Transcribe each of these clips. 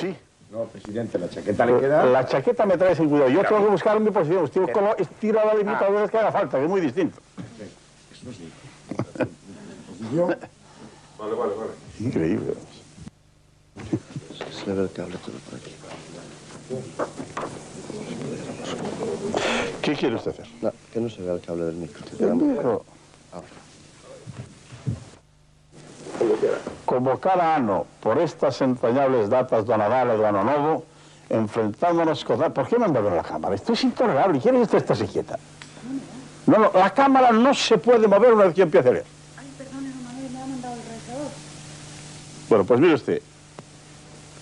Sí. No, presidente, la chaqueta le queda. La chaqueta me trae sin cuidado. Yo tengo que buscar mi posición. Estiro, como, estiro la limitadora que haga falta, que es muy distinto. Eso sí. Posición. Vale, vale, vale. Increíble. Se le ve el cable todo por aquí. ¿Qué quiere usted hacer? No, que no se vea el cable del micro. El micro. Como cada ano, por estas entrañables datas do Nadal e do Ano Novo, enfrentándonos con... ¿Por qué me mueve la cámara? Esto es intolerable. ¿Quiere que usted esté quieta? No, no, la cámara no se puede mover una vez que empiece a leer. Ay, perdone, don Manuel, me ha mandado el rezador. Bueno, pues mire usted,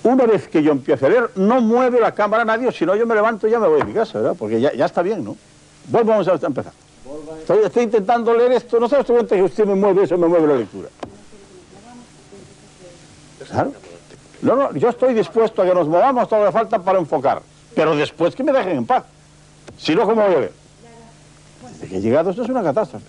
una vez que yo empiece a leer, no mueve la cámara nadie, si no yo me levanto y ya me voy a mi casa, ¿verdad? Porque ya, ya está bien, ¿no? Volvamos a empezar. Estoy, estoy intentando leer esto, no se cuenta que usted me mueve eso, me mueve la lectura. Claro. No, no, yo estoy dispuesto a que nos movamos todo lo que falta para enfocar, pero después que me dejen en paz. Si no, ¿cómo voy a ver? Desde que he llegado esto es una catástrofe.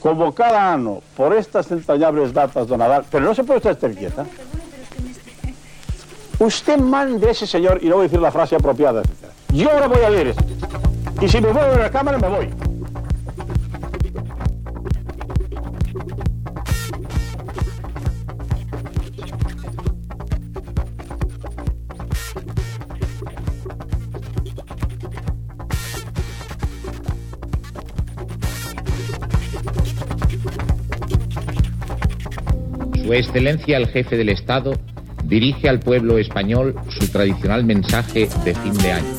Como cada ano, por estas entrañables datas de Nadal, pero no se puede usted estar quieta. Perdone, pero es que me está... Usted mande a ese señor, y no voy a decir la frase apropiada, etc. Yo ahora voy a leer esto. Y si me voy a ver la cámara, me voy. Su Excelencia el Jefe del Estado dirige al pueblo español su tradicional mensaje de fin de año.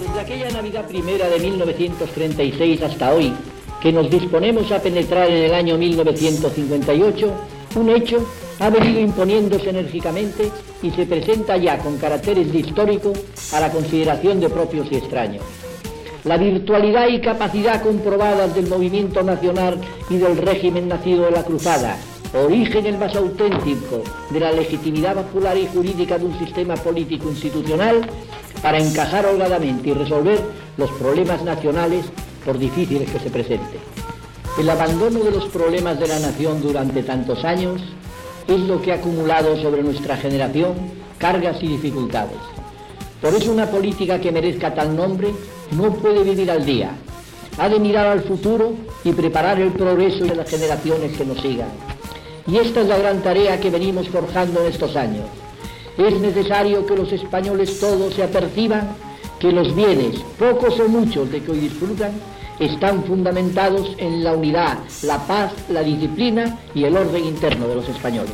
Desde aquella Navidad primera de 1936 hasta hoy, que nos disponemos a penetrar en el año 1958, un hecho ha venido imponiéndose enérgicamente y se presenta ya con caracteres de histórico a la consideración de propios y extraños. La virtualidad y capacidad comprobadas del movimiento nacional y del régimen nacido de la cruzada, origen el más auténtico de la legitimidad popular y jurídica de un sistema político institucional para encajar holgadamente y resolver los problemas nacionales por difíciles que se presenten. El abandono de los problemas de la nación durante tantos años es lo que ha acumulado sobre nuestra generación cargas y dificultades. Por eso una política que merezca tal nombre no puede vivir al día. Ha de mirar al futuro y preparar el progreso de las generaciones que nos sigan. Y esta es la gran tarea que venimos forjando en estos años. Es necesario que los españoles todos se aperciban que los bienes, pocos o muchos de que hoy disfrutan, están fundamentados en la unidad, la paz, la disciplina y el orden interno de los españoles.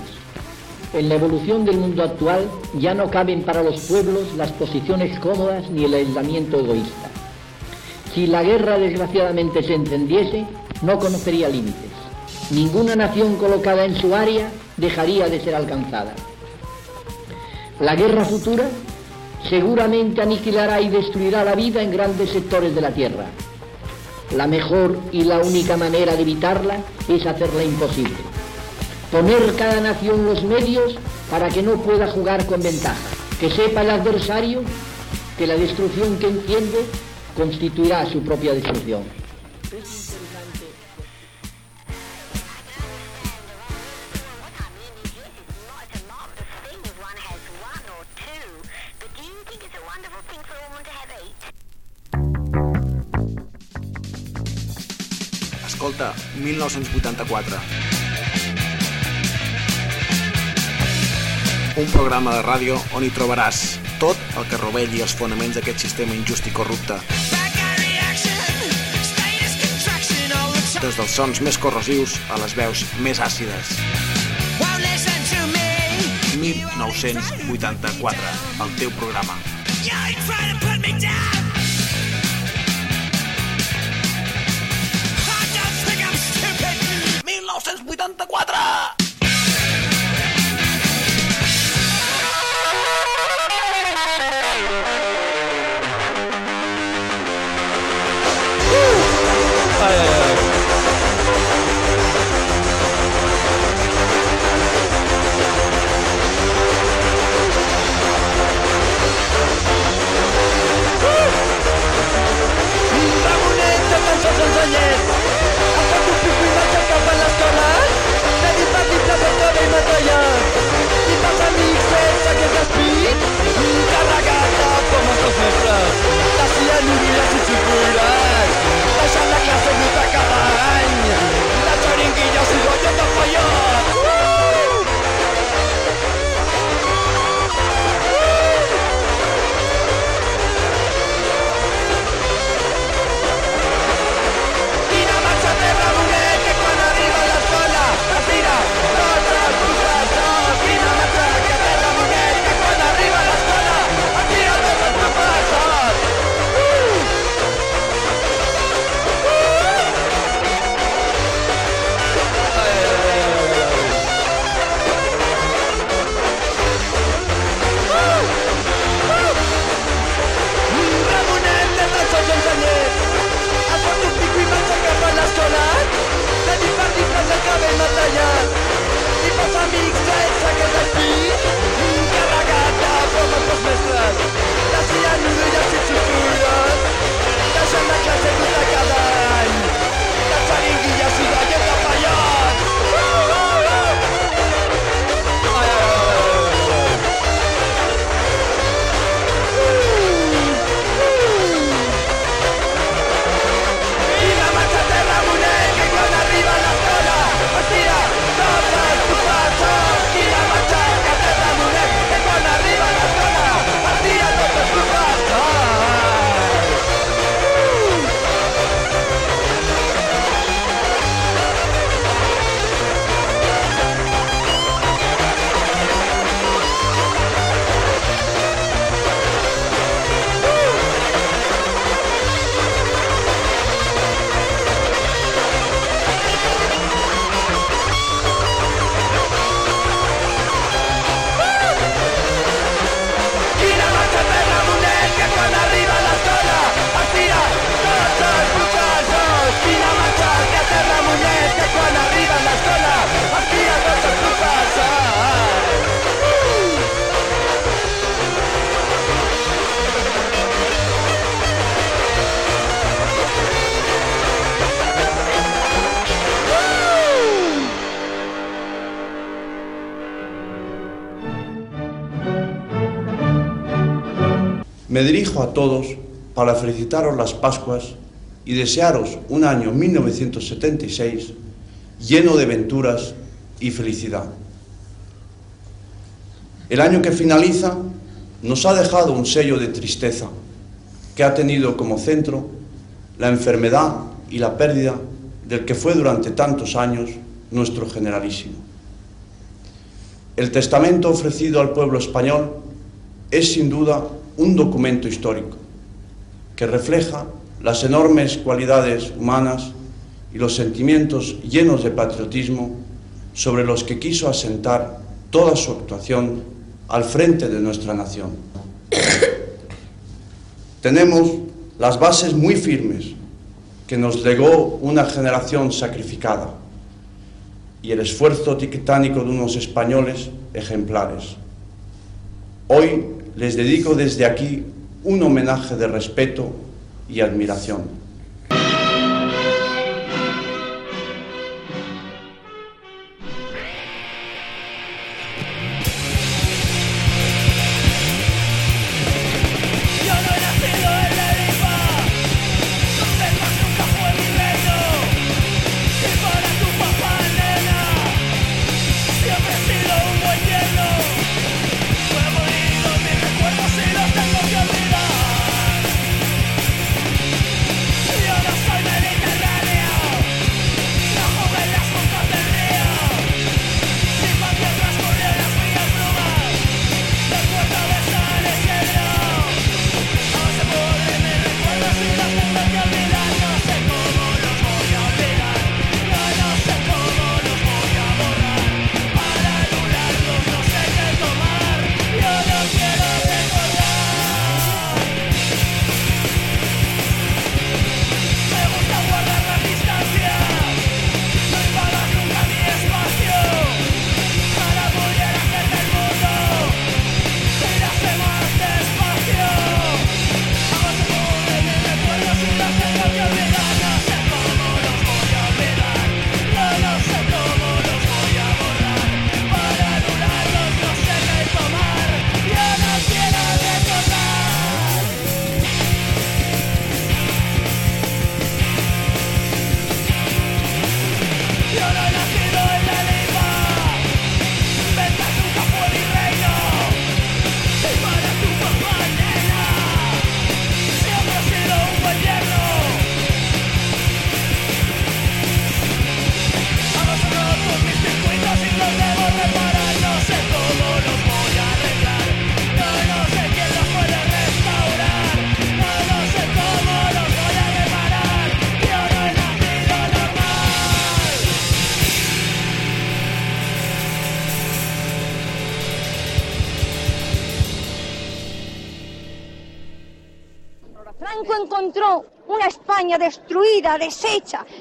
En la evolución del mundo actual ya no caben para los pueblos las posiciones cómodas ni el aislamiento egoísta. Si la guerra desgraciadamente se encendiese, no conocería límites. Ninguna nación colocada en su área dejaría de ser alcanzada. La guerra futura seguramente aniquilará y destruirá la vida en grandes sectores de la Tierra. La mejor y la única manera de evitarla es hacerla imposible. Poner cada nación los medios para que no pueda jugar con ventaja. Que sepa el adversario que la destrucción que entiende constituirá su propia destrucción. Escolta, 1984. Un programa de ràdio on hi trobaràs tot el que rovelli els fonaments d'aquest sistema injust i corrupte. Des dels sons més corrosius a les veus més àcides. 1984, el teu programa. Me datuak nire hitz egiten dirijo a todos para felicitaros las Pascuas y desearos un año 1976 lleno de aventuras y felicidad. El año que finaliza nos ha dejado un sello de tristeza que ha tenido como centro la enfermedad y la pérdida del que fue durante tantos años nuestro generalísimo. El testamento ofrecido al pueblo español es sin duda un documento histórico que refleja las enormes cualidades humanas y los sentimientos llenos de patriotismo sobre los que quiso asentar toda su actuación al frente de nuestra nación. Tenemos las bases muy firmes que nos legó una generación sacrificada y el esfuerzo titánico de unos españoles ejemplares. Hoy les dedico desde aquí un homenaje de respeto y admiración.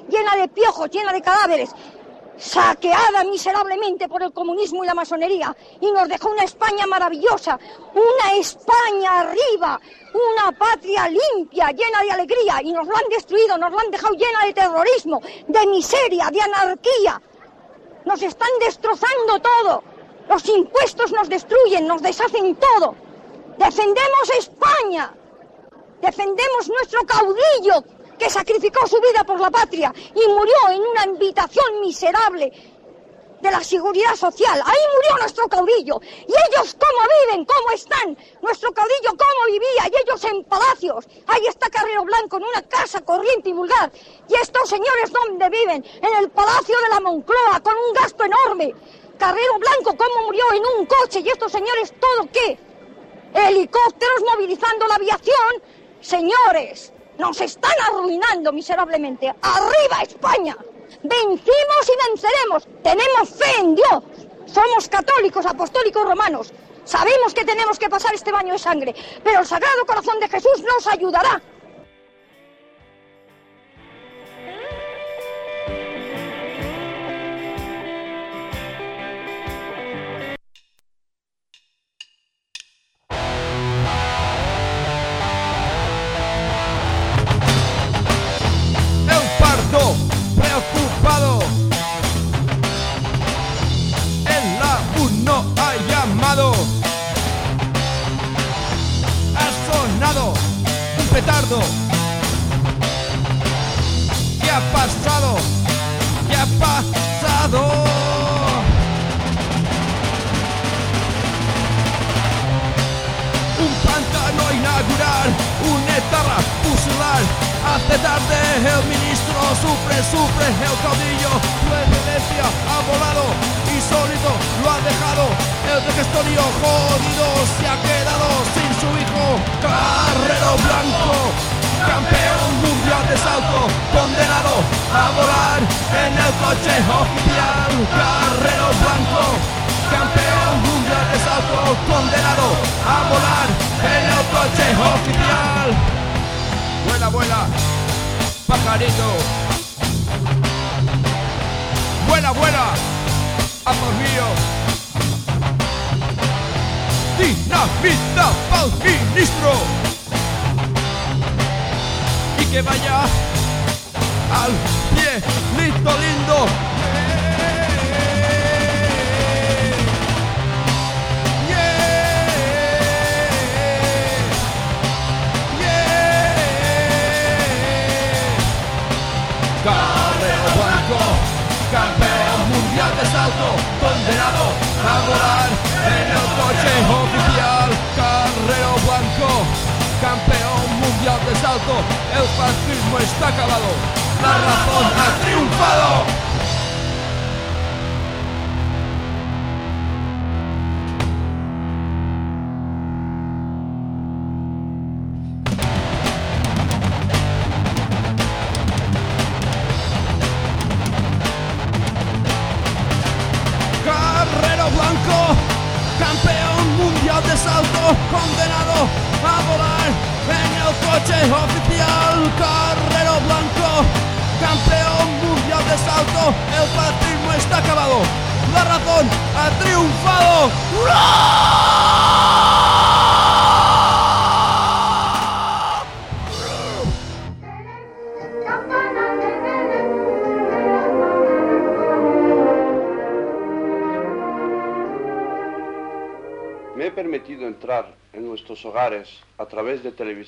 Llena de piojos, llena de cadáveres, saqueada miserablemente por el comunismo y la masonería, y nos dejó una España maravillosa, una España arriba, una patria limpia, llena de alegría, y nos lo han destruido, nos lo han dejado llena de terrorismo, de miseria, de anarquía. Nos están destrozando todo. Los impuestos nos destruyen, nos deshacen todo. Defendemos España. Defendemos nuestro caudillo, que sacrificó su vida por la patria y murió en una habitación miserable de la seguridad social. Ahí murió nuestro caudillo. ¿Y ellos cómo viven? ¿Cómo están? Nuestro caudillo cómo vivía y ellos en palacios. Ahí está Carrero Blanco en una casa corriente y vulgar. ¿Y estos señores dónde viven? En el palacio de la Moncloa con un gasto enorme. Carrero Blanco cómo murió en un coche y estos señores todo qué? Helicópteros movilizando la aviación. Señores, nos están arruinando miserablemente. ¡Arriba España! Vencimos y venceremos. Tenemos fe en Dios. Somos católicos, apostólicos romanos. Sabemos que tenemos que pasar este baño de sangre, pero el Sagrado Corazón de Jesús nos ayudará.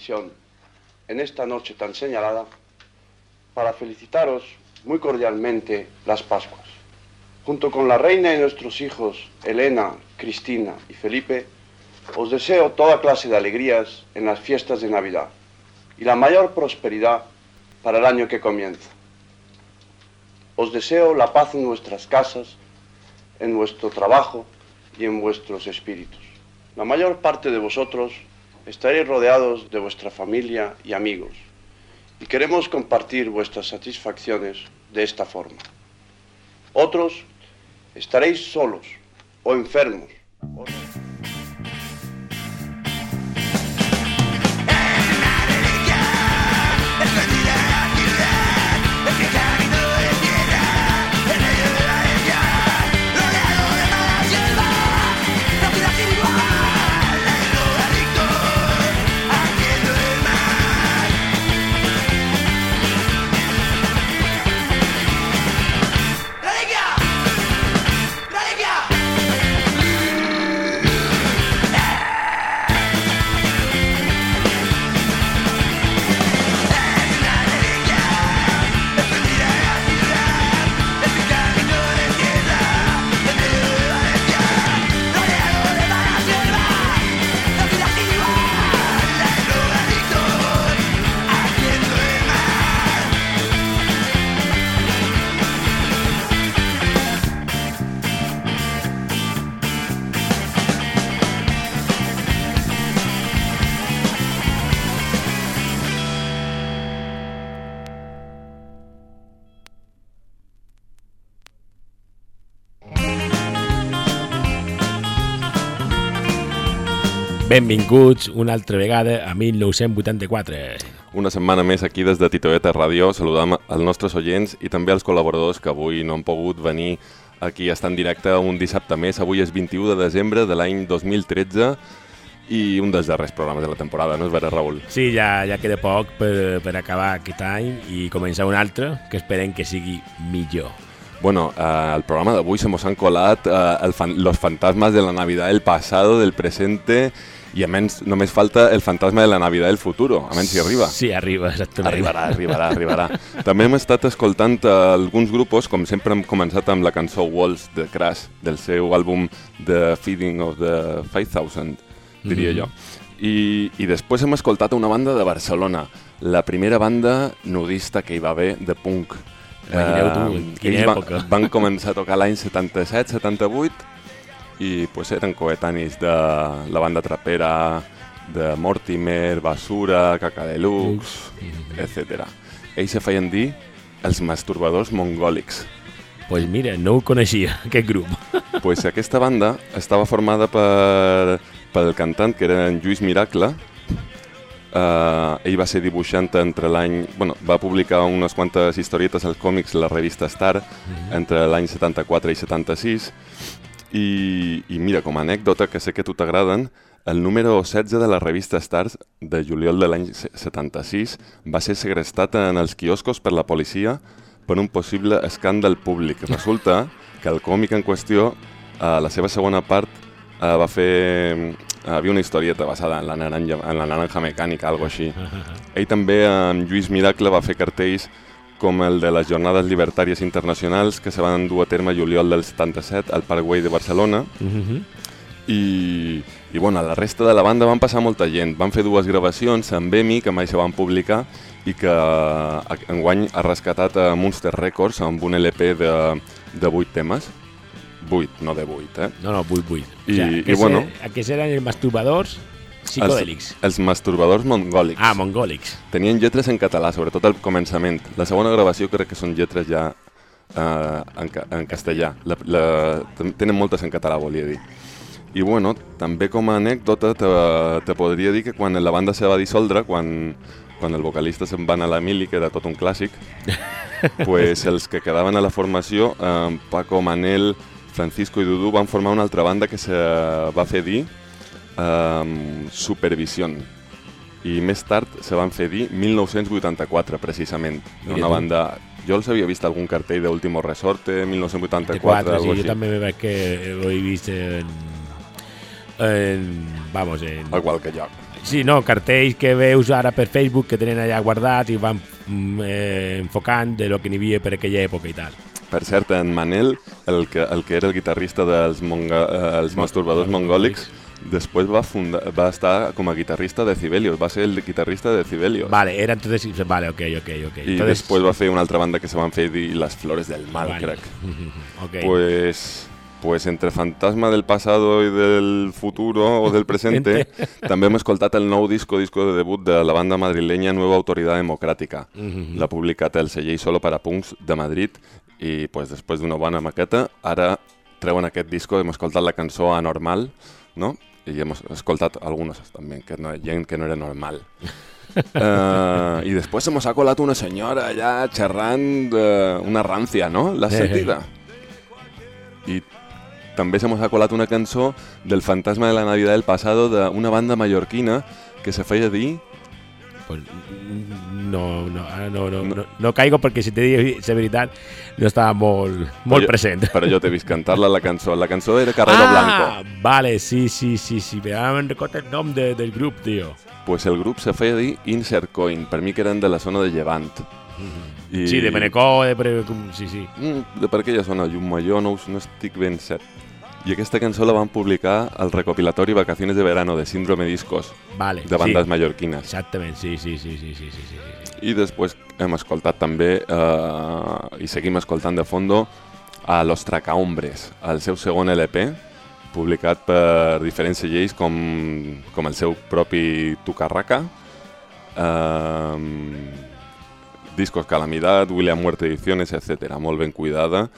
En esta noche tan señalada para felicitaros muy cordialmente las Pascuas. Junto con la reina y nuestros hijos, Elena, Cristina y Felipe, os deseo toda clase de alegrías en las fiestas de Navidad y la mayor prosperidad para el año que comienza. Os deseo la paz en vuestras casas, en vuestro trabajo y en vuestros espíritus. La mayor parte de vosotros estaréis rodeados de vuestra familia y amigos y queremos compartir vuestras satisfacciones de esta forma. Otros estaréis solos o enfermos. Benvinguts una altra vegada a 1984. Una setmana més aquí des de Titoeta Ràdio. Saludam als nostres oients i també als col·laboradors que avui no han pogut venir aquí a estar en directe un dissabte més. Avui és 21 de desembre de l'any 2013 i un dels darrers programes de la temporada, no és vera, Raül? Sí, ja, ja queda poc per, per acabar aquest any i començar un altre que esperem que sigui millor. Bueno, eh, el programa d'avui se nos han colat eh, el fan los fantasmas de la Navidad del pasado, del presente I a menys només falta el fantasma de la Navidad del futuro, a menys si arriba. Sí, arriba, exactament. Arribarà, arribarà, arribarà. També hem estat escoltant eh, alguns grupos, com sempre hem començat amb la cançó Walls de Crash, del seu àlbum The Feeding of the 5000, diria Mhm. jo. I, I després hem escoltat una banda de Barcelona, la primera banda nudista que hi va haver de punk. Imagineu tu, Eh, en quina ells van, època. van començar a tocar l'any 77-78 i pues, eren coetanis de la banda trapera de Mortimer, Basura, Caca Deluxe, etc. Ells se feien dir els masturbadors mongòlics. Pues mira, no ho coneixia, aquest grup. pues aquesta banda estava formada per, pel cantant, que era en Lluís Miracle. Uh, ell va ser dibuixant entre l'any... Bueno, va publicar unes quantes historietes als còmics la revista Star entre l'any 74 i 76. I, I mira, com a anècdota, que sé que a tu t'agraden, el número 16 de la revista Stars de juliol de l'any se- 76 va ser segrestat en els quioscos per la policia per un possible escàndal públic. Resulta que el còmic en qüestió, a la seva segona part, eh, va fer... Havia una historieta basada en la naranja, en la naranja mecànica, algo així. Ell també, amb Lluís Miracle, va fer cartells com el de les Jornades Libertàries Internacionals que se van dur a terme a juliol del 77 al Parc Güell de Barcelona. Mhm. I, i bueno, a la resta de la banda van passar molta gent. Van fer dues gravacions amb EMI, que mai se van publicar, i que enguany ha rescatat a Monster Records amb un LP de, de 8 temes. 8, no de 8, eh? No, no, 8, 8. I, o sea, i aquests, bueno... Aquests eren els masturbadors psicodèlics. Els, els masturbadors mongòlics. Ah, mongòlics. Tenien lletres en català, sobretot al començament. La segona gravació crec que són lletres ja eh, en, ca- en castellà. La, la, ten- tenen moltes en català, volia dir. I bueno, també com a anècdota te, te podria dir que quan la banda se va dissoldre, quan, quan el vocalista se'n va anar a la Mili, que era tot un clàssic, pues els que quedaven a la formació, eh, Paco, Manel, Francisco i Dudu, van formar una altra banda que se va fer dir eh, Supervision. I més tard se van fer dir 1984, precisament. Mira una banda... Jo els havia vist algun cartell d'Último Resorte, 1984, 4, algo sí, així. yo también me parece que lo he visto en, en vamos, en... A qualque lloc. Sí, no, cartells que veus ara per Facebook que tenen allà guardats i van mm, eh, enfocant de lo que n'hi havia per aquella època i tal. Per cert, en Manel, el que, el que era el guitarrista dels monga, eh, els masturbadors mongòlics, després va, fundar, va estar com a guitarrista de Cibelius, va ser el guitarrista de Cibelius. Vale, era entonces... Vale, ok, ok, ok. I entonces, després va fer una altra banda que se van fer dir Les Flores del Mal, Vale. crec. Ok. Pues, pues entre Fantasma del pasado y del futuro o del presente, també hem escoltat el nou disco, disco de debut de la banda madrileña Nueva Autoridad Democrática. Mhm. L'ha publicat el celler Solo para Punks de Madrid i pues, després d'una bona maqueta, ara treuen aquest disco, hem escoltat la cançó Anormal, no? I hem escoltat algunes també, que no, gent que no era normal. Uh, I després se mos ha colat una senyora allà xerrant de una rància, no? L'has Eh, eh. sentida? I també se mos ha colat una cançó del Fantasma de la Navidad del Pasado d'una banda mallorquina que se feia dir... Pues, no, ah, no, no, no, no, caigo perquè si t'he dit la veritat no estava molt, molt però present. Jo, però jo t'he vist cantar-la la cançó. La cançó era Carrero ah, Blanco. Vale, sí, sí, sí, sí. Me han recordat el nom de, del grup, tio. Pues el grup se feia dir Insert Coin. Per mi que eren de la zona de Llevant. I... Sí, de Benecó, de... Pre... Sí, sí. Mm, de per aquella zona, Llumalló, no, no estic ben cert. I aquesta cançó la van publicar al recopilatori Vacaciones de Verano de Síndrome Discos. Vale, de bandes sí. mallorquines. Exactament, sí, sí, sí, sí, sí, sí. sí. I després hem escoltat també, eh, i seguim escoltant de fondo, a Los Tracahombres, el seu segon LP, publicat per diferents lleis com, com el seu propi Tucarraca, eh, Discos Calamidad, William Muerte Ediciones, etc. Molt ben cuidada.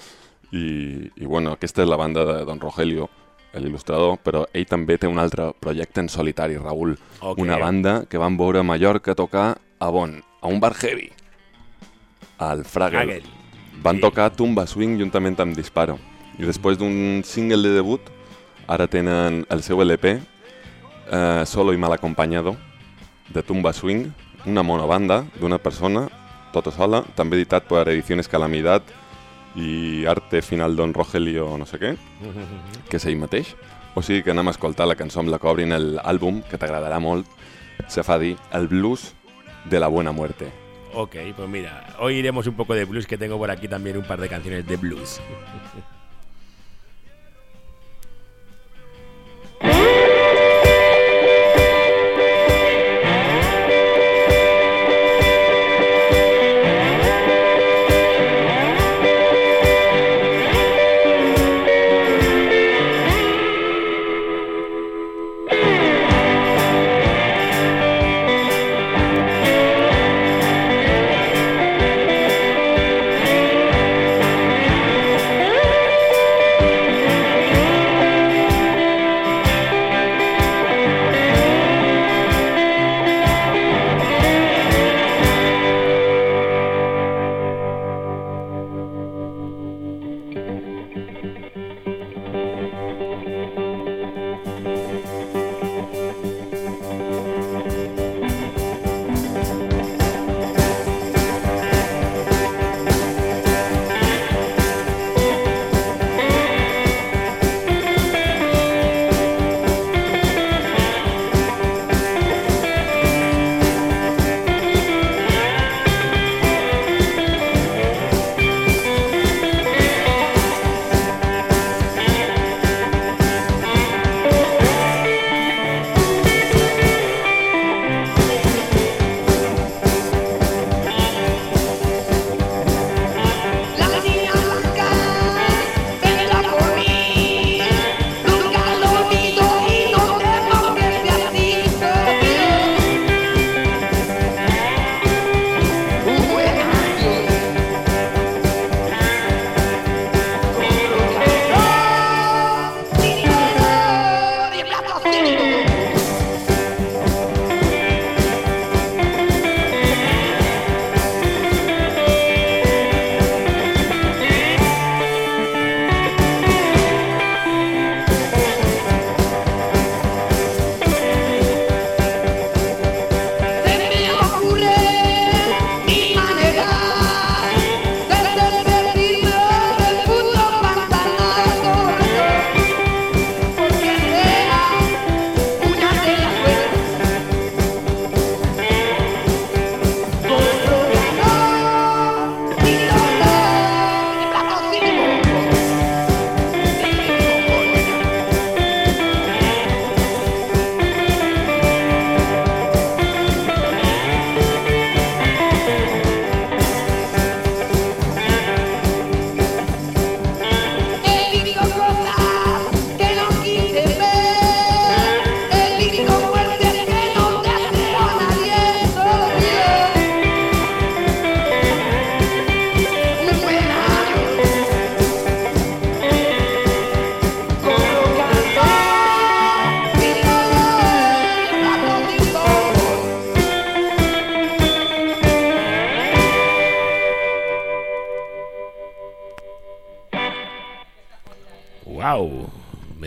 I, I bueno, aquesta és la banda de Don Rogelio, l'il·lustrador, però ell també té un altre projecte en solitari, Raül. Ok. Una banda que van veure a Mallorca tocar a Bon, a un bar heavy, al Fraggle. Fraggle. Van Sí. tocar Tumba Swing juntament amb Disparo. I després d'un single de debut, ara tenen el seu LP, eh, Solo i Mal Acompanyado, de Tumba Swing, una monobanda d'una persona, tota sola, també editat per Ediciones Calamidad i Arte Final Don Rogelio no sé què, que és ell mateix. O sigui que anem a escoltar la cançó amb la que obrin l'àlbum, que t'agradarà molt. Se fa dir El blues de la buena muerte. Ok, pues mira, hoy iremos un poco de blues, que tengo por aquí también un par de canciones de blues.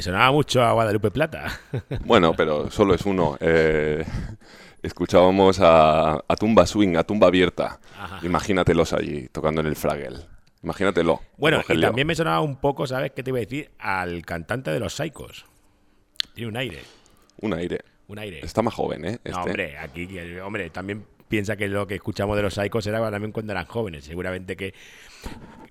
Sonaba mucho a Guadalupe Plata. Bueno, pero solo es uno. Eh, escuchábamos a, a Tumba Swing, a Tumba Abierta. Ajá. Imagínatelos allí, tocando en el Fraggle. Imagínatelo. Bueno, y también me sonaba un poco, ¿sabes qué te iba a decir? Al cantante de los Psychos. Tiene un aire. Un aire. Un aire. Está más joven, ¿eh? No, Este. hombre, aquí, hombre, también piensa que lo que escuchamos de los Psychos era también cuando eran jóvenes. Seguramente que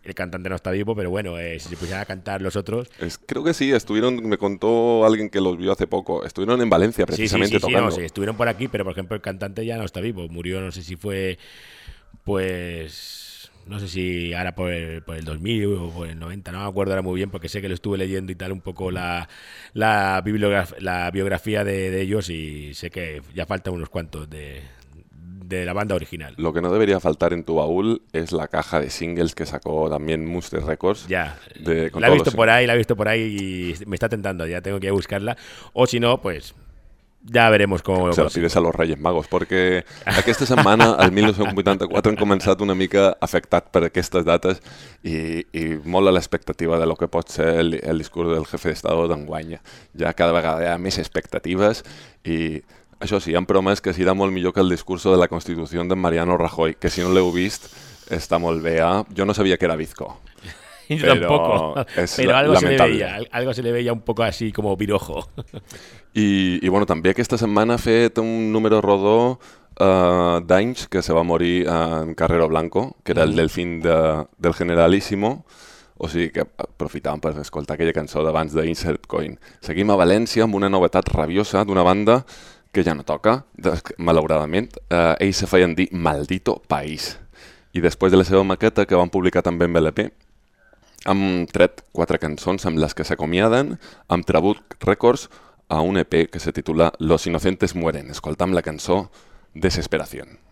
el cantante no está vivo, pero bueno, eh, si se pusieran a cantar los otros. Es- creo que sí, estuvieron, me contó alguien que los vio hace poco, estuvieron en Valencia Sí, sí, precisamente sí, sí, tocando. no, sí, estuvieron por aquí, pero por ejemplo el cantante ya no está vivo. Murió, no sé si fue, pues, no sé si ahora por el, por el 2000 o por el 90, no me acuerdo ahora muy bien, porque sé que lo estuve leyendo y tal un poco la, la, bibliograf- la biografía de, de ellos y sé que ya faltan unos cuantos de, de la banda original. Lo que no debería faltar en tu baúl es la caja de singles que sacó también Monster Records. Ya, de- la he visto por ahí, la he visto por ahí y me está tentando, ya tengo que buscarla. O si no, pues ya veremos cómo... Se la pides a los Reyes Magos, perquè aquesta setmana, el 1984, hem començat una mica afectat per aquestes dates i, i molt a l'expectativa de lo que pot ser el, el discurs del jefe d'Estat d'enguany. Ja cada vegada hi ha més expectatives i això sí, han promès que serà molt millor que el discurso de la Constitució de Mariano Rajoy, que si no l'heu vist està molt bé. Eh? Jo no sabia que era bizco. Yo Però tampoco. Pero algo se le lamentable. veía, al- algo se le veía un poco así como virojo. I, I bueno, també aquesta setmana ha fet un número rodó uh, d'anys que se va morir en Carrero Blanco, que era el Mhm. delfín de, del Generalísimo, o sigui que aprofitàvem per escoltar aquella cançó d'abans d'Insert Coin. Seguim a València amb una novetat rabiosa d'una banda que ja no toca, malauradament. Uh, ells se feien dir Maldito País. I després de la seva maqueta, que van publicar també en BLP, han tret quatre cançons amb les que s'acomiaden amb Trabuc Records a un EP que se titula Los inocentes mueren. Escoltam la cançó Desesperación.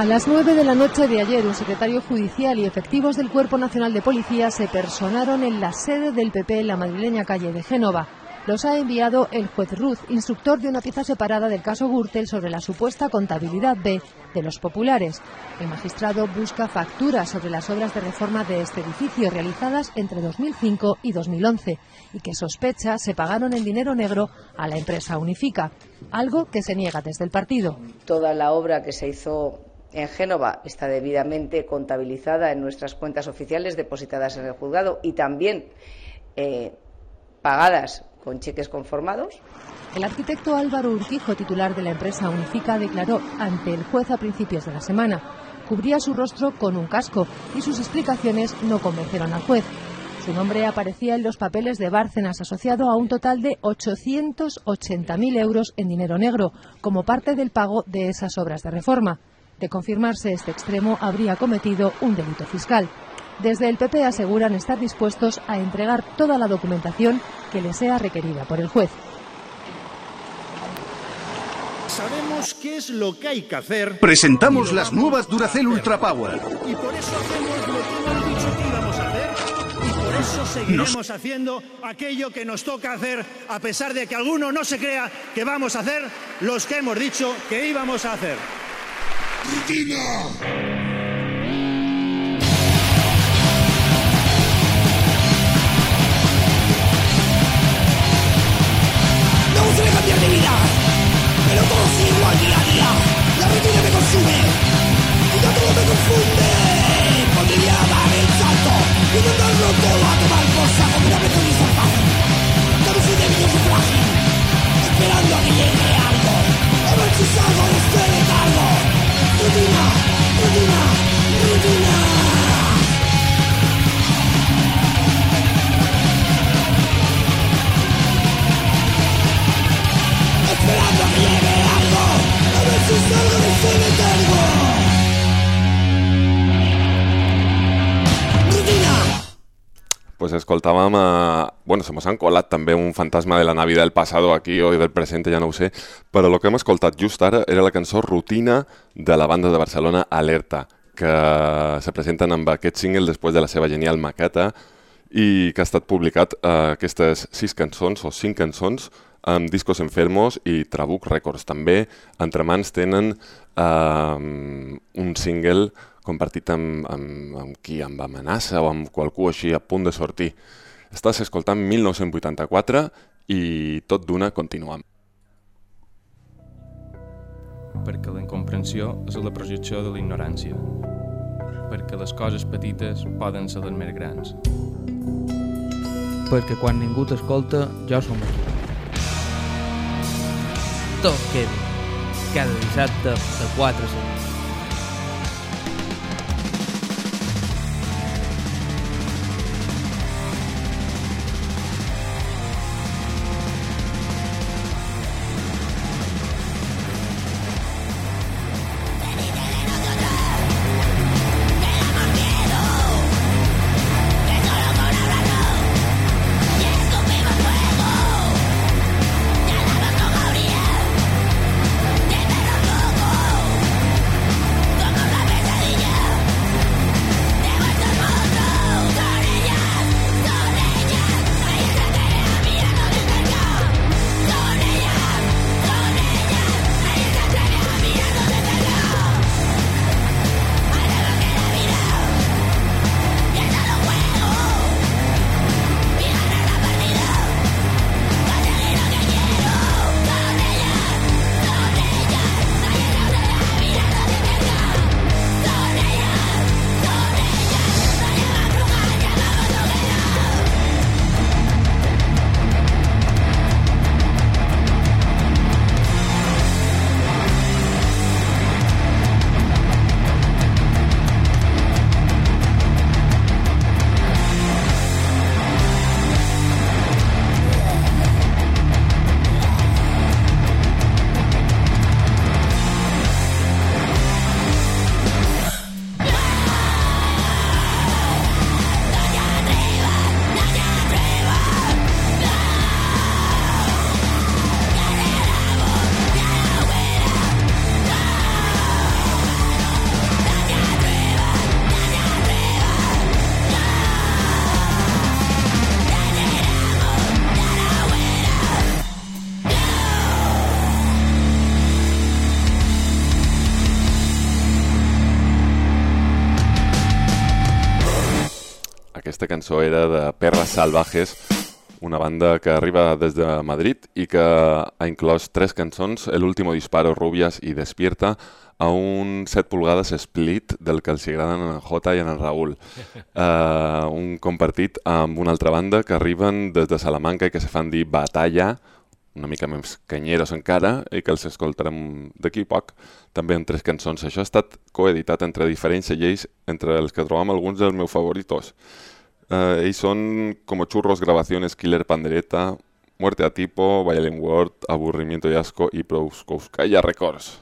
A las 9 de la noche de ayer, un secretario judicial y efectivos del Cuerpo Nacional de Policía se personaron en la sede del PP en la madrileña calle de Génova. Los ha enviado el juez Ruz, instructor de una pieza separada del caso Gürtel sobre la supuesta contabilidad B de los populares. El magistrado busca facturas sobre las obras de reforma de este edificio realizadas entre 2005 y 2011 y que sospecha se pagaron en dinero negro a la empresa Unifica, algo que se niega desde el partido. Toda la obra que se hizo en Génova está debidamente contabilizada en nuestras cuentas oficiales depositadas en el juzgado y también eh, pagadas con cheques conformados. El arquitecto Álvaro Urquijo, titular de la empresa Unifica, declaró ante el juez a principios de la semana. Cubría su rostro con un casco y sus explicaciones no convencieron al juez. Su nombre aparecía en los papeles de Bárcenas asociado a un total de 880.000 euros en dinero negro, como parte del pago de esas obras de reforma. De confirmarse este extremo, habría cometido un delito fiscal. Desde el PP aseguran estar dispuestos a entregar toda la documentación que les sea requerida por el juez. Sabemos qué es lo que hay que hacer. Presentamos las nuevas Duracell Ultra Power. Y por eso hacemos lo que hemos dicho que íbamos a hacer. Y por eso seguiremos haciendo aquello que nos toca hacer, a pesar de que alguno no se crea que vamos a hacer los que hemos dicho que íbamos a hacer rutina. cambiar de vida Pero todo sigue igual día a día La rutina me consume Y ya todo me confunde. Podría dar el salto Y mandarlo todo a tomar por saco Una metodista fácil Pero soy de mi frágil Esperando a que llegue algo. A ver si salgo de este Esperando que llegue algo, a ver si pues escoltàvem a... Bueno, se mos han colat també un fantasma de la Navidad del passado aquí o del presente, ja no ho sé, però el que hem escoltat just ara era la cançó Rutina de la banda de Barcelona Alerta, que se presenten amb aquest single després de la seva genial maqueta i que ha estat publicat eh, aquestes sis cançons o cinc cançons amb Discos Enfermos i Trabuc Records. També entre mans tenen eh, un single compartit amb, amb, amb qui? Amb Amenaça o amb qualcú així a punt de sortir. Estàs escoltant 1984 i tot d'una continuam. perquè la incomprensió és la projecció de la ignorància, perquè les coses petites poden ser les més grans. Perquè quan ningú t'escolta, jo som aquí. Tot queda. Cada dissabte de 4 a 5. Cançó era de Perras Salvajes, una banda que arriba des de Madrid i que ha inclòs tres cançons, El último disparo, Rubias i Despierta, a un 7 pulgades split del que els agraden en Jota i en el Raül. Uh, un compartit amb una altra banda que arriben des de Salamanca i que se fan dir Batalla, una mica més canyeros encara, i que els escoltarem d'aquí poc, també amb tres cançons. Això ha estat coeditat entre diferents lleis, entre els que trobam alguns dels meus favoritos. Uh, ells són como Churros Grabaciones, Killer Pandereta, Muerte a Tipo, Violent Word, Aburrimiento y Asco i Prouskaya Records.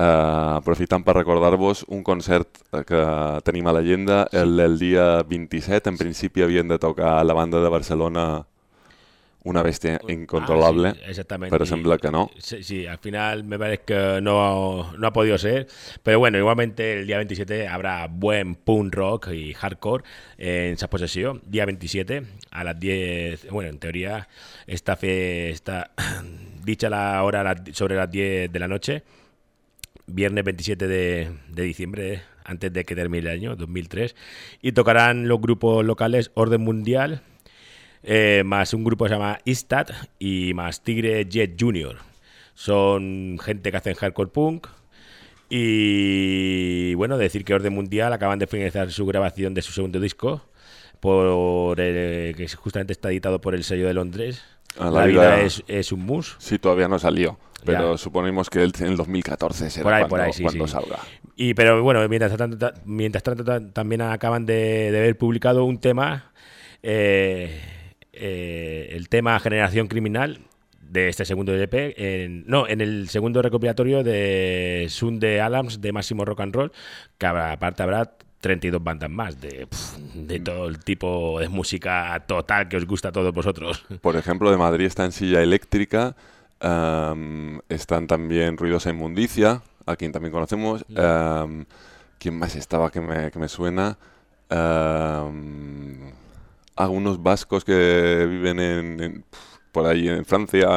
Uh, aprofitant per recordar-vos un concert que tenim a l'agenda, el, el dia 27, en principi havien de tocar la banda de Barcelona una bestia incontrolable, Ah, sí, exactamente. pero sembla que no. Sí, sí, al final me parece que no, no ha podido ser. Pero bueno, igualmente el día 27 habrá buen punk rock y hardcore en esa posesión. Día 27 a las 10. Bueno, en teoría, esta fe está dicha la hora sobre las 10 de la noche. Viernes 27 de, de diciembre, antes de que termine el año, 2003. Y tocarán los grupos locales Orden Mundial, eh, más un grupo que se llama Istat y más Tigre Jet Junior. Son gente que hacen hardcore punk. Y bueno, decir que Orden Mundial acaban de finalizar su grabación de su segundo disco, por el- que justamente está editado por el sello de Londres. A la, vida, es, es un mus. Sí, todavía no salió, pero Ya. suponemos que el- en el 2014 será por ahí, cuando, por ahí, sí, cuando sí. salga. Y pero bueno, mientras tanto, ta- mientras tanto ta- también acaban de, de haber publicado un tema, eh, eh, el tema Generación Criminal de este segundo LP, en, no, en el segundo recopilatorio de Sunday Alarms de Máximo Rock and Roll, que habrá- aparte habrá 32 bandas más de, pf, de todo el tipo de música total que os gusta a todos vosotros. Por ejemplo, de Madrid está en Silla Eléctrica, am, están también Ruidosa Inmundicia, a quien también conocemos. am, ¿Quién más estaba que me, que me suena? Am, algunos vascos que viven en, en- por ahí en Francia,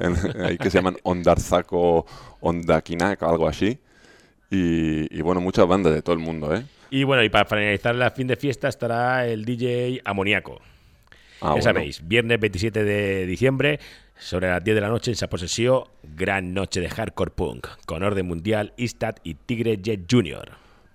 en- ahí que se llaman Ondarzaco, Ondakinak, algo así. Y, y bueno, muchas bandas de todo el mundo, ¿eh? Y bueno, y para finalizar la fin de fiesta estará el DJ Amoníaco. Ah, ya bueno. sabéis, viernes 27 de diciembre, sobre las 10 de la noche en Sa Posesión, gran noche de hardcore punk, con orden mundial, Istat y Tigre Jet Jr.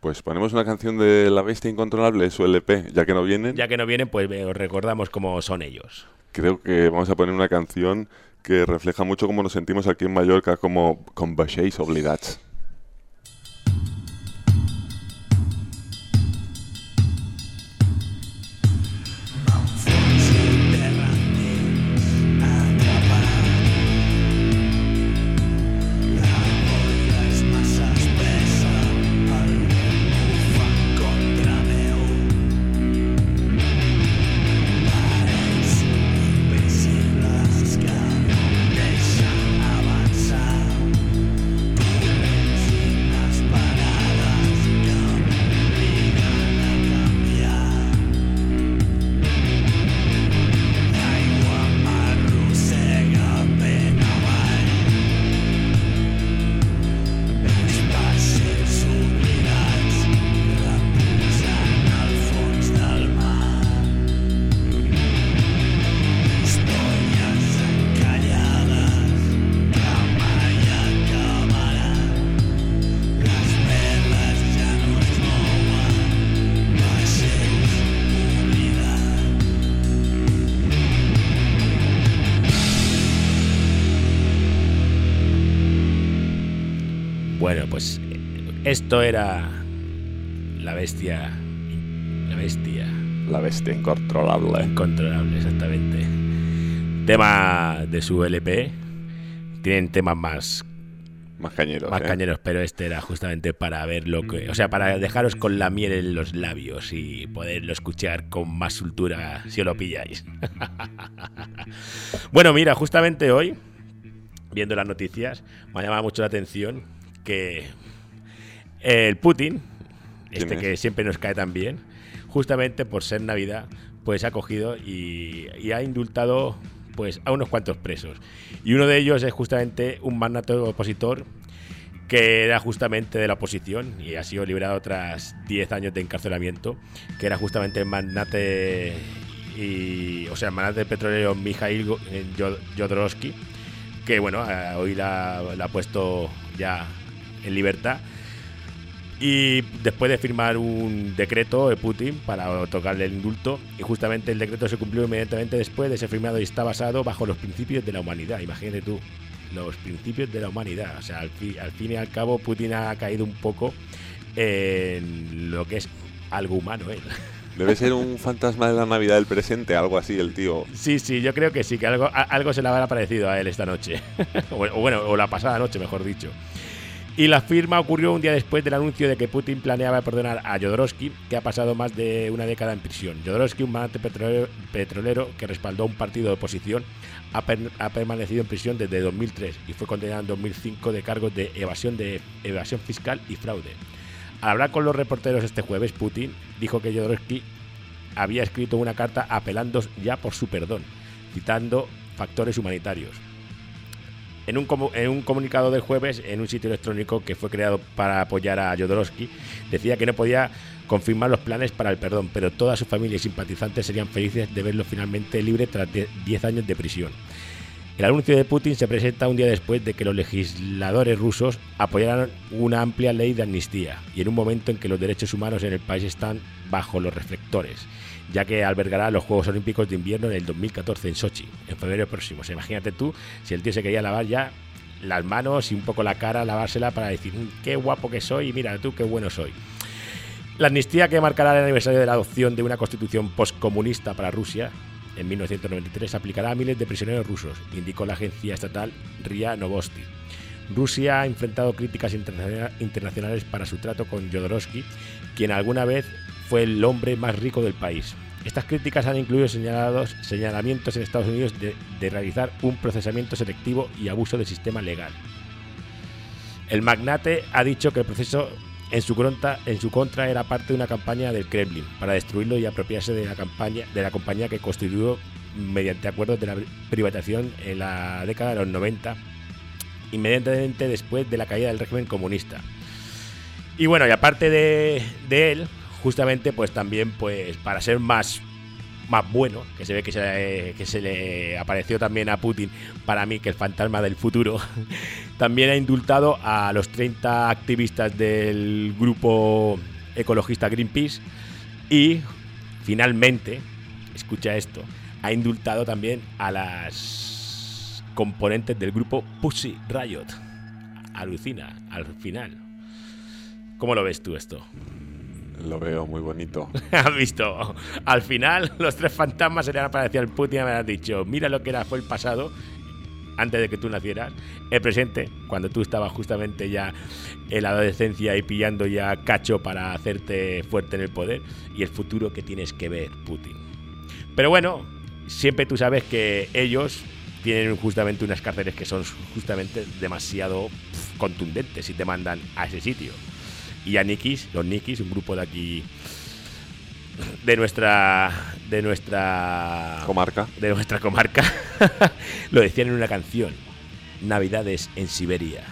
Pues ponemos una canción de La Bestia Incontrolable, su LP, ya que no vienen. Ya que no vienen, pues eh, os recordamos cómo son ellos. Creo que vamos a poner una canción que refleja mucho cómo nos sentimos aquí en Mallorca, como con baixéis obligats. Tema de su LP. Tienen temas más. Más cañeros. Más ¿eh? cañeros, pero este era justamente para ver lo que. O sea, para dejaros con la miel en los labios y poderlo escuchar con más soltura si os lo pilláis. bueno, mira, justamente hoy, viendo las noticias, me ha llamado mucho la atención que el Putin, este que siempre nos cae tan bien, justamente por ser Navidad, pues ha cogido y, y ha indultado pues a unos cuantos presos. Y uno de ellos es justamente un magnate opositor que era justamente de la oposición y ha sido liberado tras 10 años de encarcelamiento, que era justamente el magnate y o sea, el magnate petrolero Mikhail eh, Jodorowsky, que bueno, hoy la, la ha puesto ya en libertad. Y después de firmar un decreto de Putin para otorgarle el indulto, y justamente el decreto se cumplió inmediatamente después de ser firmado y está basado bajo los principios de la humanidad. Imagínate tú, los principios de la humanidad. O sea, al, fi- al fin y al cabo, Putin ha caído un poco en lo que es algo humano. ¿eh? Debe ser un fantasma de la Navidad del presente, algo así, el tío. Sí, sí, yo creo que sí, que algo, algo se le habrá parecido a él esta noche. o o bueno, o la pasada noche, mejor dicho. Y la firma ocurrió un día después del anuncio de que Putin planeaba perdonar a Jodorowsky, que ha pasado más de una década en prisión. Jodorowsky, un magnate petrolero, que respaldó un partido de oposición, ha permanecido en prisión desde 2003 y fue condenado en 2005 de cargos de evasión, de evasión fiscal y fraude. Al hablar con los reporteros este jueves, Putin dijo que Jodorowsky había escrito una carta apelando ya por su perdón, citando factores humanitarios. En un, comunicado del jueves, en un sitio electrónico que fue creado para apoyar a Jodorowsky, decía que no podía confirmar los planes para el perdón, pero toda su familia y simpatizantes serían felices de verlo finalmente libre tras die- 10 años de prisión. El anuncio de Putin se presenta un día después de que los legisladores rusos apoyaran una amplia ley de amnistía y en un momento en que los derechos humanos en el país están bajo los reflectores, ya que albergará los Juegos Olímpicos de Invierno en el 2014 en Sochi, en febrero próximo. O imagínate tú si el tío se quería lavar ya las manos y un poco la cara, lavársela para decir "Mm, qué guapo que soy y mira tú qué bueno soy. La amnistía que marcará el aniversario de la adopción de una constitución postcomunista para Rusia en 1993 aplicará a miles de prisioneros rusos, indicó la agencia estatal RIA Novosti. Rusia ha enfrentado críticas interna- internacionales para su trato con Jodorowsky, quien alguna vez fue el hombre más rico del país. Estas críticas han incluido señalamientos en Estados Unidos de, realizar un procesamiento selectivo y abuso del sistema legal. El magnate ha dicho que el proceso en su, contra, en su contra era parte de una campaña del Kremlin para destruirlo y apropiarse de la, campaña, de la compañía que constituyó mediante acuerdos de la privatización en la década de los 90, inmediatamente después de la caída del régimen comunista. Y bueno, y aparte de él, justamente pues también pues para ser más más bueno, que se ve que se, le- que se le apareció también a Putin, para mí, que el fantasma del futuro, también ha indultado a los 30 activistas del grupo ecologista Greenpeace y finalmente, escucha esto, ha indultado también a las componentes del grupo Pussy Riot. Alucina, al final. ¿Cómo lo ves tú esto? Lo veo muy bonito. ¿Has visto? Al final, los tres fantasmas se le han aparecido al Putin y me han dicho: Mira lo que era, fue el pasado, antes de que tú nacieras. El presente, cuando tú estabas justamente ya en la adolescencia y pillando ya cacho para hacerte fuerte en el poder. Y el futuro que tienes que ver, Putin. Pero bueno, siempre tú sabes que ellos tienen justamente unas cárceles que son justamente demasiado contundentes y te mandan a ese sitio. Y a Nikis, los Nikis, un grupo de aquí de nuestra de nuestra Comarca. de nuestra comarca lo decían en una canción Navidades en Siberia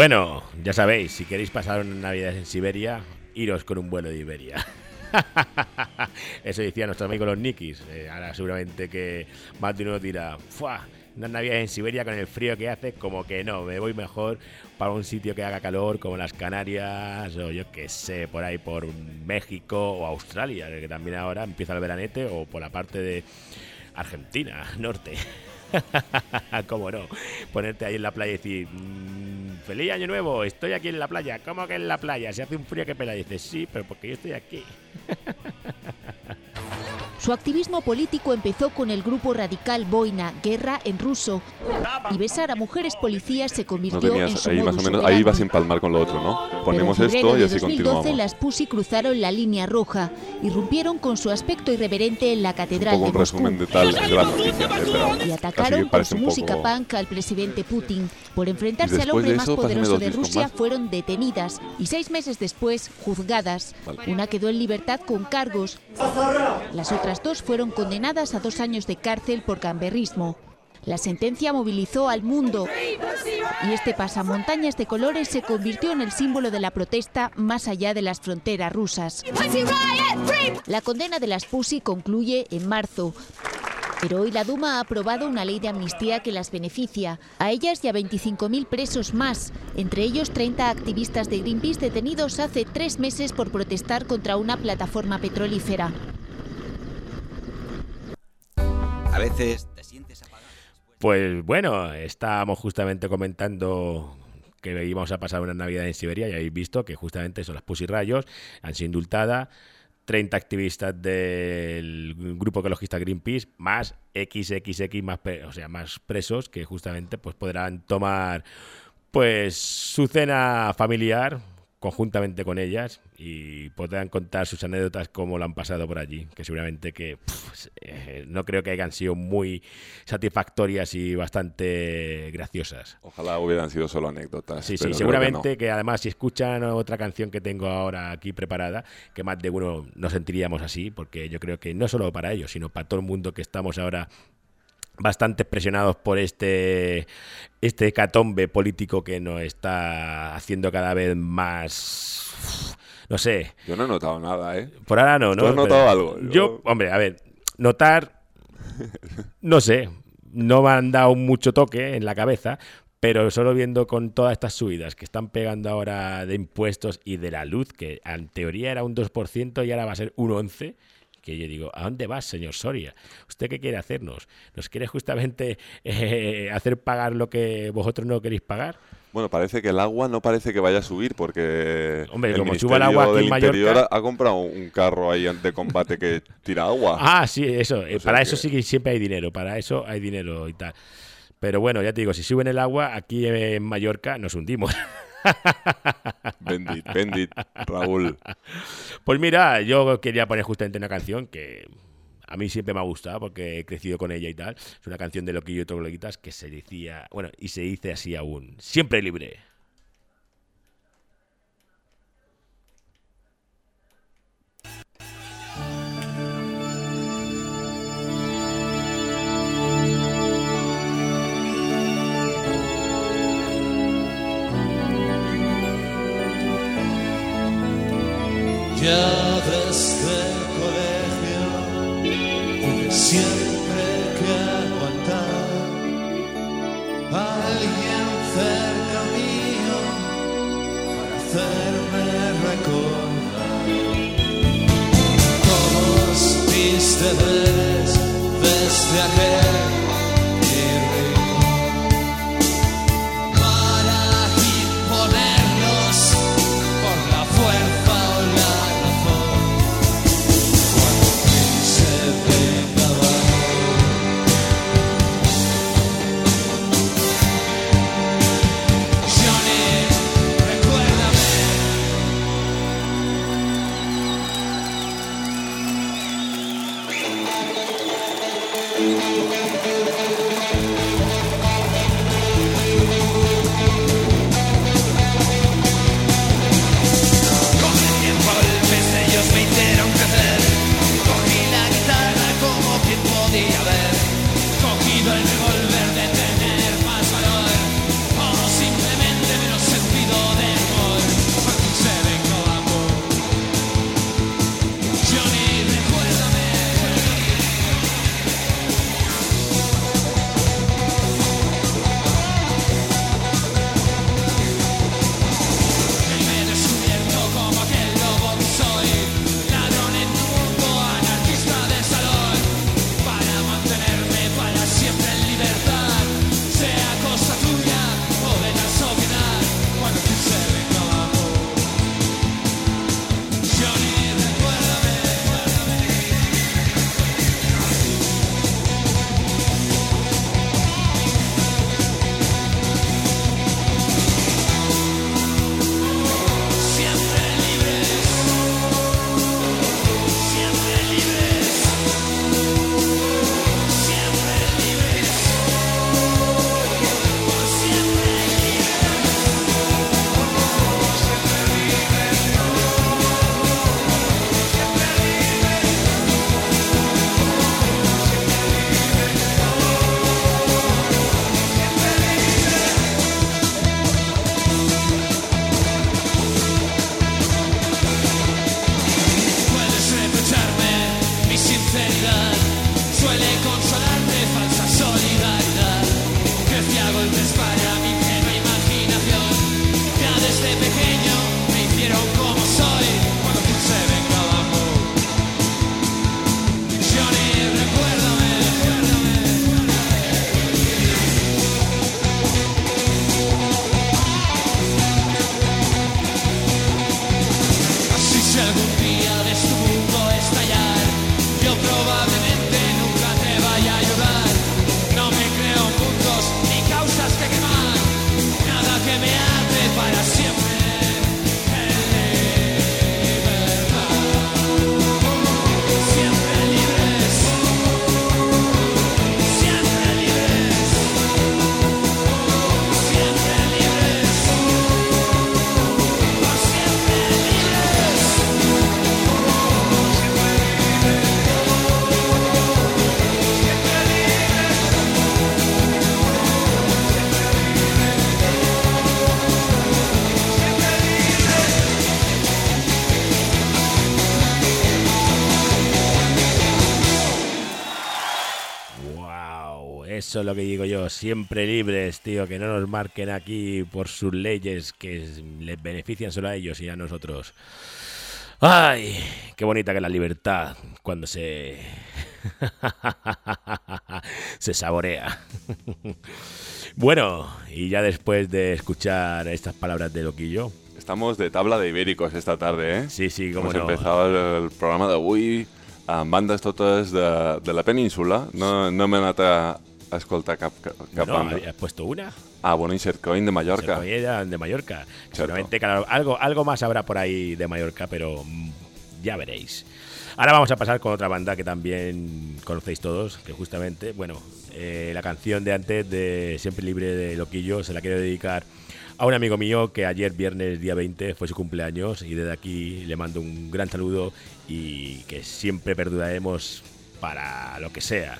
Bueno, ya sabéis, si queréis pasar una Navidad en Siberia, iros con un vuelo de Iberia. Eso decía nuestro amigo los Nikis. Eh, ahora seguramente que más de uno dirá, ¡fua! Unas navidades en Siberia con el frío que hace, como que no, me voy mejor para un sitio que haga calor, como las Canarias, o yo qué sé, por ahí por México o Australia, que también ahora empieza el veranete, o por la parte de Argentina, norte. ¿Cómo no? Ponerte ahí en la playa y decir, "Mm, feliz año nuevo, estoy aquí en la playa. ¿Cómo que en la playa? Se hace un frío que pela. Dice, sí, pero porque yo estoy aquí. Su activismo político empezó con el grupo radical Boina, Guerra en ruso, y besar a mujeres policías se No convirtió en tenías su ahí más o menos, ahí vas a empalmar con lo otro, ¿no? Pero Ponemos en febrero esto y así 2012 continuamos. las Pussy cruzaron la línea roja, irrumpieron con su aspecto irreverente en la Un catedral poco de un Moscú resumen de tal de la noticia, ¿eh? pero y atacaron con su un música poco... punk al presidente Putin. Por enfrentarse al hombre de más eso, pásame poderoso de Rusia más. fueron detenidas y seis meses después juzgadas. Vale. Una quedó en libertad con cargos. Las otras dos fueron condenadas a dos años de cárcel por gamberrismo. La sentencia movilizó al mundo y este pasamontañas de colores se convirtió en el símbolo de la protesta más allá de las fronteras rusas. La condena de las Pussy concluye en marzo. Pero hoy la Duma ha aprobado una ley de amnistía que las beneficia, a ellas y a 25.000 presos más, entre ellos 30 activistas de Greenpeace detenidos hace tres meses por protestar contra una plataforma petrolífera. A veces te sientes apagado. Pues bueno, estábamos justamente comentando que íbamos a pasar una Navidad en Siberia y habéis visto que justamente son las Pussy Rayos, han sido indultadas, 30 activistas del grupo ecologista Greenpeace, más XXX, más, o sea, más presos que justamente pues podrán tomar pues su cena familiar conjuntamente con ellas y podrán contar sus anécdotas cómo lo han pasado por allí, que seguramente que pff, eh, no creo que hayan sido muy satisfactorias y bastante graciosas. Ojalá hubieran sido solo anécdotas. Sí, sí, que seguramente no. que, además si escuchan otra canción que tengo ahora aquí preparada, que más de uno nos sentiríamos así, porque yo creo que no solo para ellos, sino para todo el mundo que estamos ahora bastante presionados por este este hecatombe político que nos está haciendo cada vez más no sé. Yo no he notado nada, ¿eh? Por ahora no, ¿Tú ¿no? has Pero notado algo? Yo, hombre, a ver, notar no sé, no me han dado mucho toque en la cabeza, pero solo viendo con todas estas subidas que están pegando ahora de impuestos y de la luz, que en teoría era un 2% y ahora va a ser un 11%, que yo digo, ¿a dónde vas, señor Soria? ¿Usted qué quiere hacernos? ¿Nos quiere justamente eh, hacer pagar lo que vosotros no queréis pagar? Bueno, parece que el agua no parece que vaya a subir porque Hombre, el como Ministerio suba el agua aquí del en Mallorca- Interior ha comprado un carro ahí de combate que tira agua. Ah, sí, eso. eh, para que- eso sí que siempre hay dinero, para eso hay dinero y tal. Pero bueno, ya te digo, si suben el agua, aquí en Mallorca nos hundimos. Bendit, bendit, Raúl. Pues mira, yo quería poner justamente una canción que a mí siempre me ha gustado porque he crecido con ella y tal. Es una canción de Loquillo y Trogloditas que se decía, bueno, y se dice así aún, siempre libre. Ya desde aquel eso es lo que digo yo, siempre libres, tío, que no nos marquen aquí por sus leyes que les benefician solo a ellos y a nosotros. Ay, qué bonita que es la libertad cuando se se saborea. Bueno, y ya después de escuchar estas palabras de Loquillo, Estamos de tabla de ibéricos esta tarde, eh? Sí, sí, cómo Hemos no. empezado el, el programa d'avui amb bandes totes de, de la península. No, no m'he anat a escoltar cap, cap, no, banda. habías puesto una. Ah, bueno, y Cercoin de Mallorca. De Mallorca. Seguramente claro, algo, algo más habrá por ahí de Mallorca, pero mm, ya veréis. Ahora vamos a pasar con otra banda que también conocéis todos, que justamente, bueno, eh, la canción de antes de Siempre Libre de Loquillo se la quiero dedicar a un amigo mío que ayer, viernes día 20, fue su cumpleaños y desde aquí le mando un gran saludo y que siempre perduraremos para lo que sea.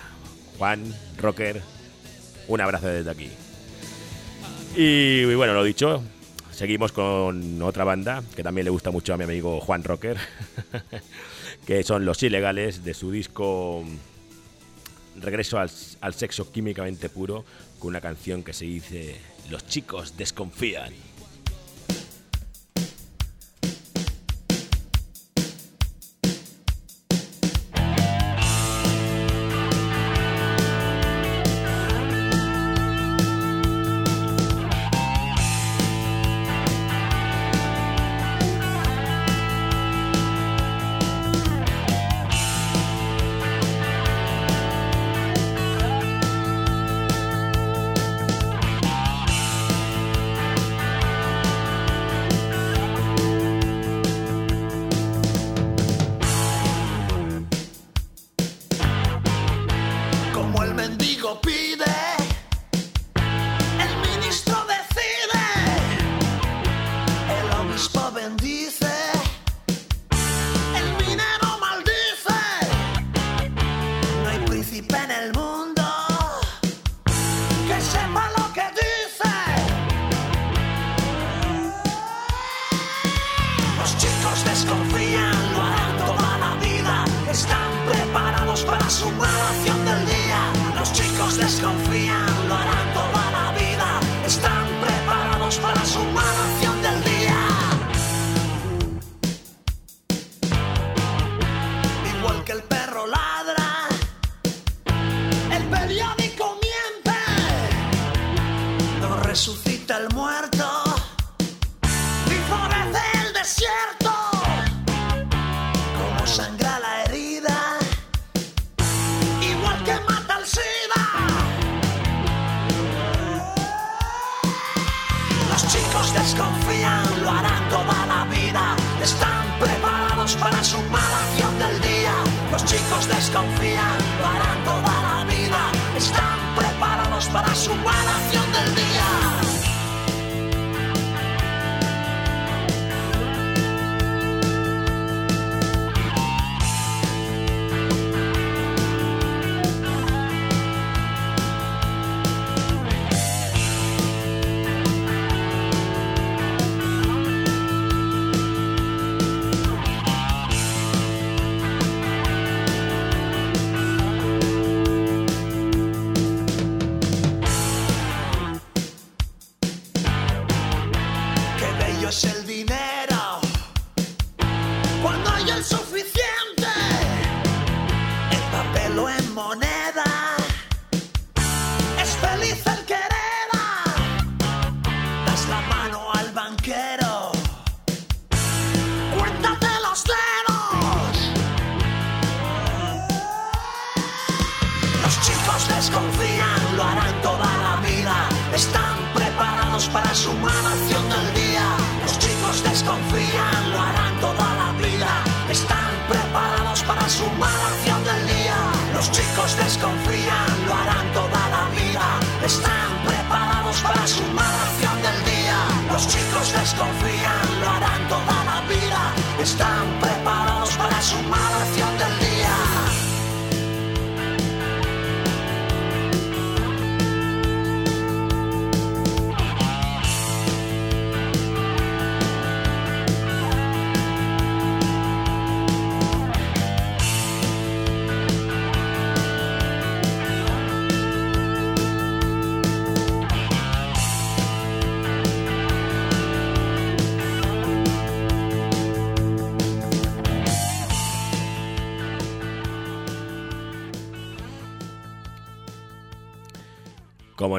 Juan, Rocker, un abrazo desde aquí. Y, bueno, lo dicho, seguimos con otra banda que también le gusta mucho a mi amigo Juan Rocker, que son Los Ilegales, de su disco Regreso al sexo químicamente puro, con una canción que se dice Los chicos desconfían. Los chicos desconfían, lo harán toda la vida. Están preparados para su mala acción del día. Los chicos desconfían,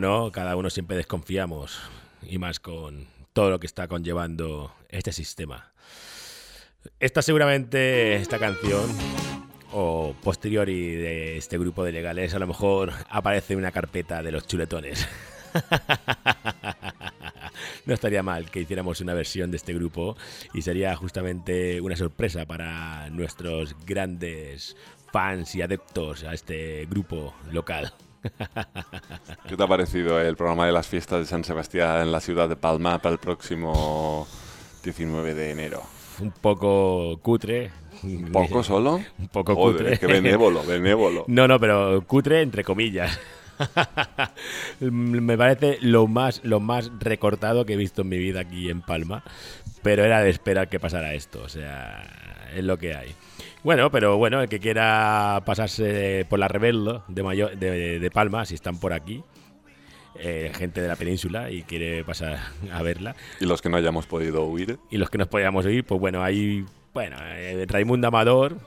no, cada uno siempre desconfiamos, y más con todo lo que está conllevando este sistema. Esta seguramente, esta canción, o posteriori de este grupo de legales, a lo mejor aparece una carpeta de los chuletones. No estaría mal que hiciéramos una versión de este grupo y sería justamente una sorpresa para nuestros grandes fans y adeptos a este grupo local. ¿Qué te ha parecido el programa de las fiestas de San Sebastián en la ciudad de Palma para el próximo 19 de enero? Un poco cutre. ¿Un poco solo? Un poco Joder, cutre. que benévolo, benévolo. No, no, pero cutre entre comillas. Me parece lo más, lo más recortado que he visto en mi vida aquí en Palma. Pero era de esperar que pasara esto. O sea, es lo que hay. Bueno, pero bueno, el que quiera pasarse por la Rebeldo de, Mayo- de, de Palma, si están por aquí, eh, gente de la península y quiere pasar a verla. Y los que no hayamos podido huir. Y los que nos podíamos ir, pues bueno, ahí, bueno, eh, Raimundo Amador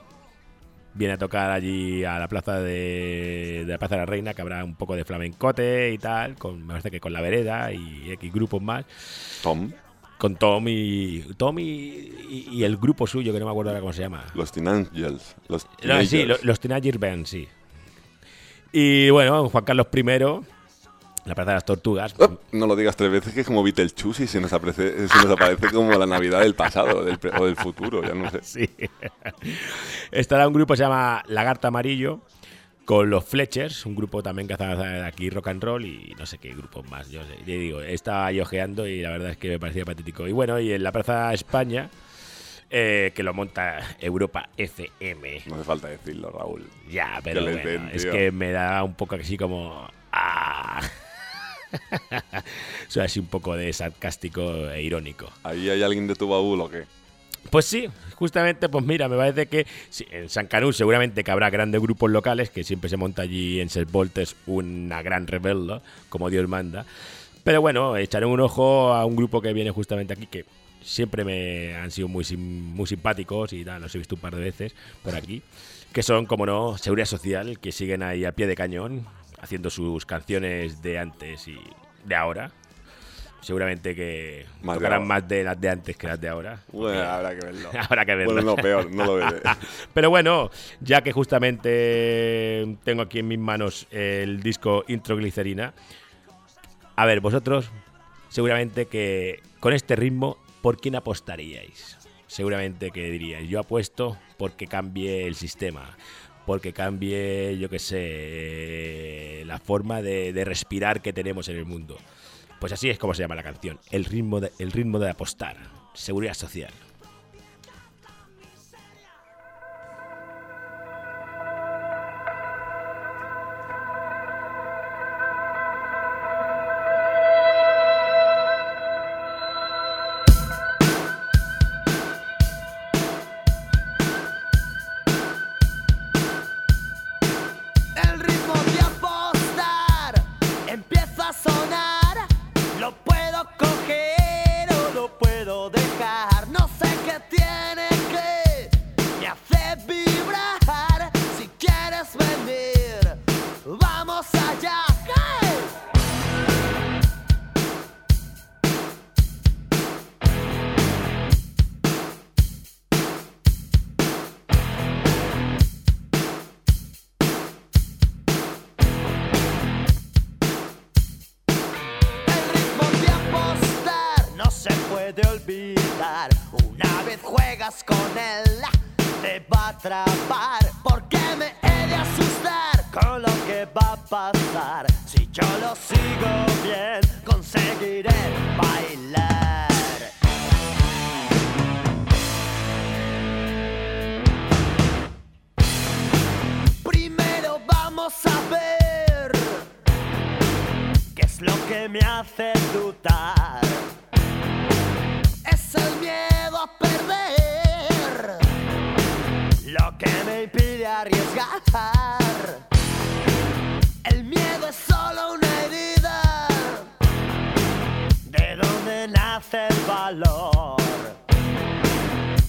viene a tocar allí a la plaza de, de la Plaza de la Reina, que habrá un poco de flamencote y tal, con, me parece que con la vereda y X grupos más. Tom. Con Tom y. Tom y, el grupo suyo, que no me acuerdo ahora cómo se llama. Los Teen Angels. Los No, sí, Teenagers. lo- los Teenagers Band, sí. Y bueno, Juan Carlos I, la Plaza de las Tortugas. Oh, no lo digas tres veces que es como Beetlejuice y se nos, aparece, se nos aparece como la Navidad del pasado del pre- o del futuro, ya no sé. Sí. Estará un grupo que se llama Lagarto Amarillo con los Fletchers, un grupo también que hace aquí rock and roll y no sé qué grupos más. Yo sé. Digo, estaba ahí ojeando y la verdad es que me parecía patético. Y bueno, y en la Plaza España, eh, que lo monta Europa FM. No hace falta decirlo, Raúl. Ya, pero Que les bueno, den, es que me da un poco así como... ¡Ah! Soy así un poco de sarcástico e irónico. ¿Ahí hay alguien de tu baúl o qué? Pues sí, justamente, pues mira, me parece que en San Canú seguramente que habrá grandes grupos locales, que siempre se monta allí en Ses Voltes una gran rebelda, como Dios manda. Pero bueno, echaré un ojo a un grupo que viene justamente aquí, que siempre me han sido muy, sim- muy simpáticos y tal, los he visto un par de veces por aquí, que son, como no, Seguridad Social, que siguen ahí a pie de cañón, haciendo sus canciones de antes y de ahora. Seguramente que Más tocarán más de las de antes que las de ahora. Bueno, habrá que verlo. habrá que verlo. Bueno, no, peor, no lo veré. Pero bueno, ya que justamente tengo aquí en mis manos el disco Introglicerina, a ver, vosotros seguramente que con este ritmo, ¿por quién apostaríais? Seguramente que diríais, yo apuesto porque cambie el sistema, porque cambie, yo qué sé, la forma de, de respirar que tenemos en el mundo. Pues así es como se llama la canción, el ritmo de, el ritmo de apostar, seguridad social.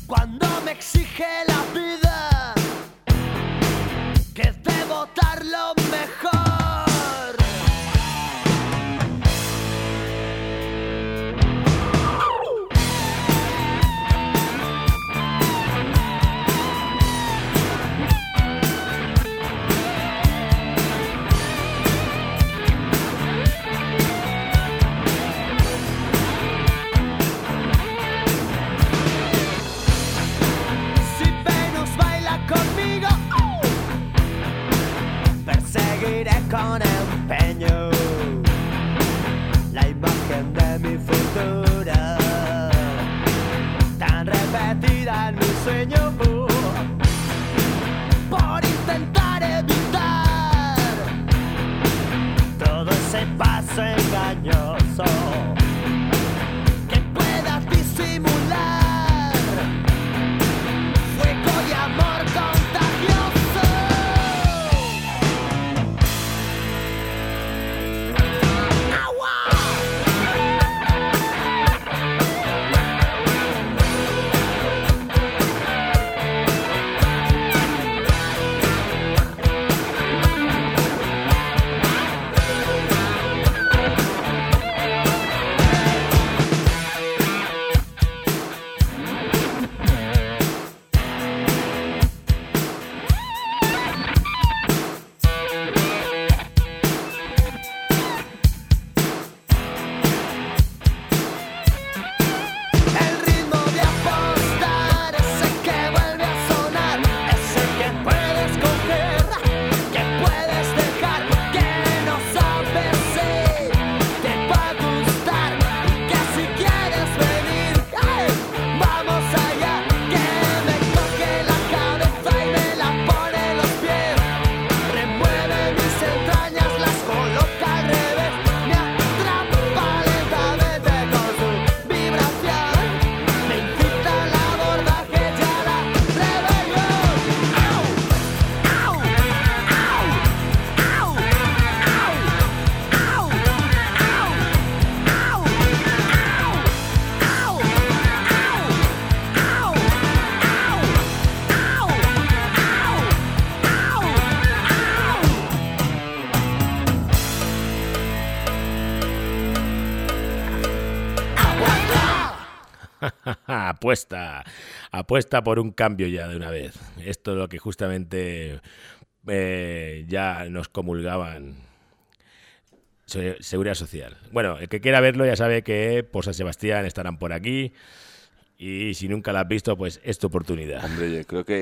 Cuando me exige la vida que debo dar lo mejor. Con empeño la imagen de mi futuro, tan repetida en mi sueño, apuesta, apuesta por un cambio ya de una vez. Esto es lo que justamente eh, ya nos comulgaban Se- Seguridad Social. Bueno, el que quiera verlo ya sabe que por San Sebastián estarán por aquí y si nunca la has visto, pues es tu oportunidad. Hombre, jo crec que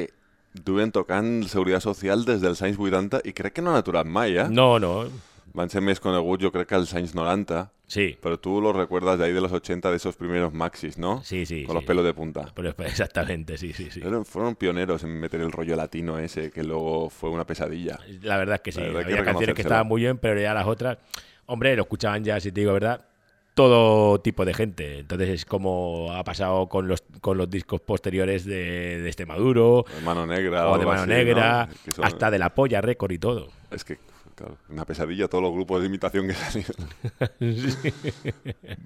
duen tocant Seguretat Social des dels anys 80 i crec que no han aturat mai, eh? No, no. Van ser més coneguts, jo crec que als anys 90. Sí. Pero tú los recuerdas de ahí de los 80, de esos primeros maxis, ¿no? Sí, sí. Con los sí. pelos de punta. Pero- exactamente, sí, sí, sí. Fueron pioneros en meter el rollo latino ese, que luego fue una pesadilla. La verdad es que sí. Hay que Había canciones que estaban muy bien, pero ya las otras, hombre, lo escuchaban ya, si te digo verdad, todo tipo de gente. Entonces es como ha pasado con los con los discos posteriores de, de este Maduro, De Mano Negra. o de Mano así, Negra, ¿no? Que son- hasta de la Polla Record y todo. Es que, claro, una pesadilla todos los grupos de imitación que salieron.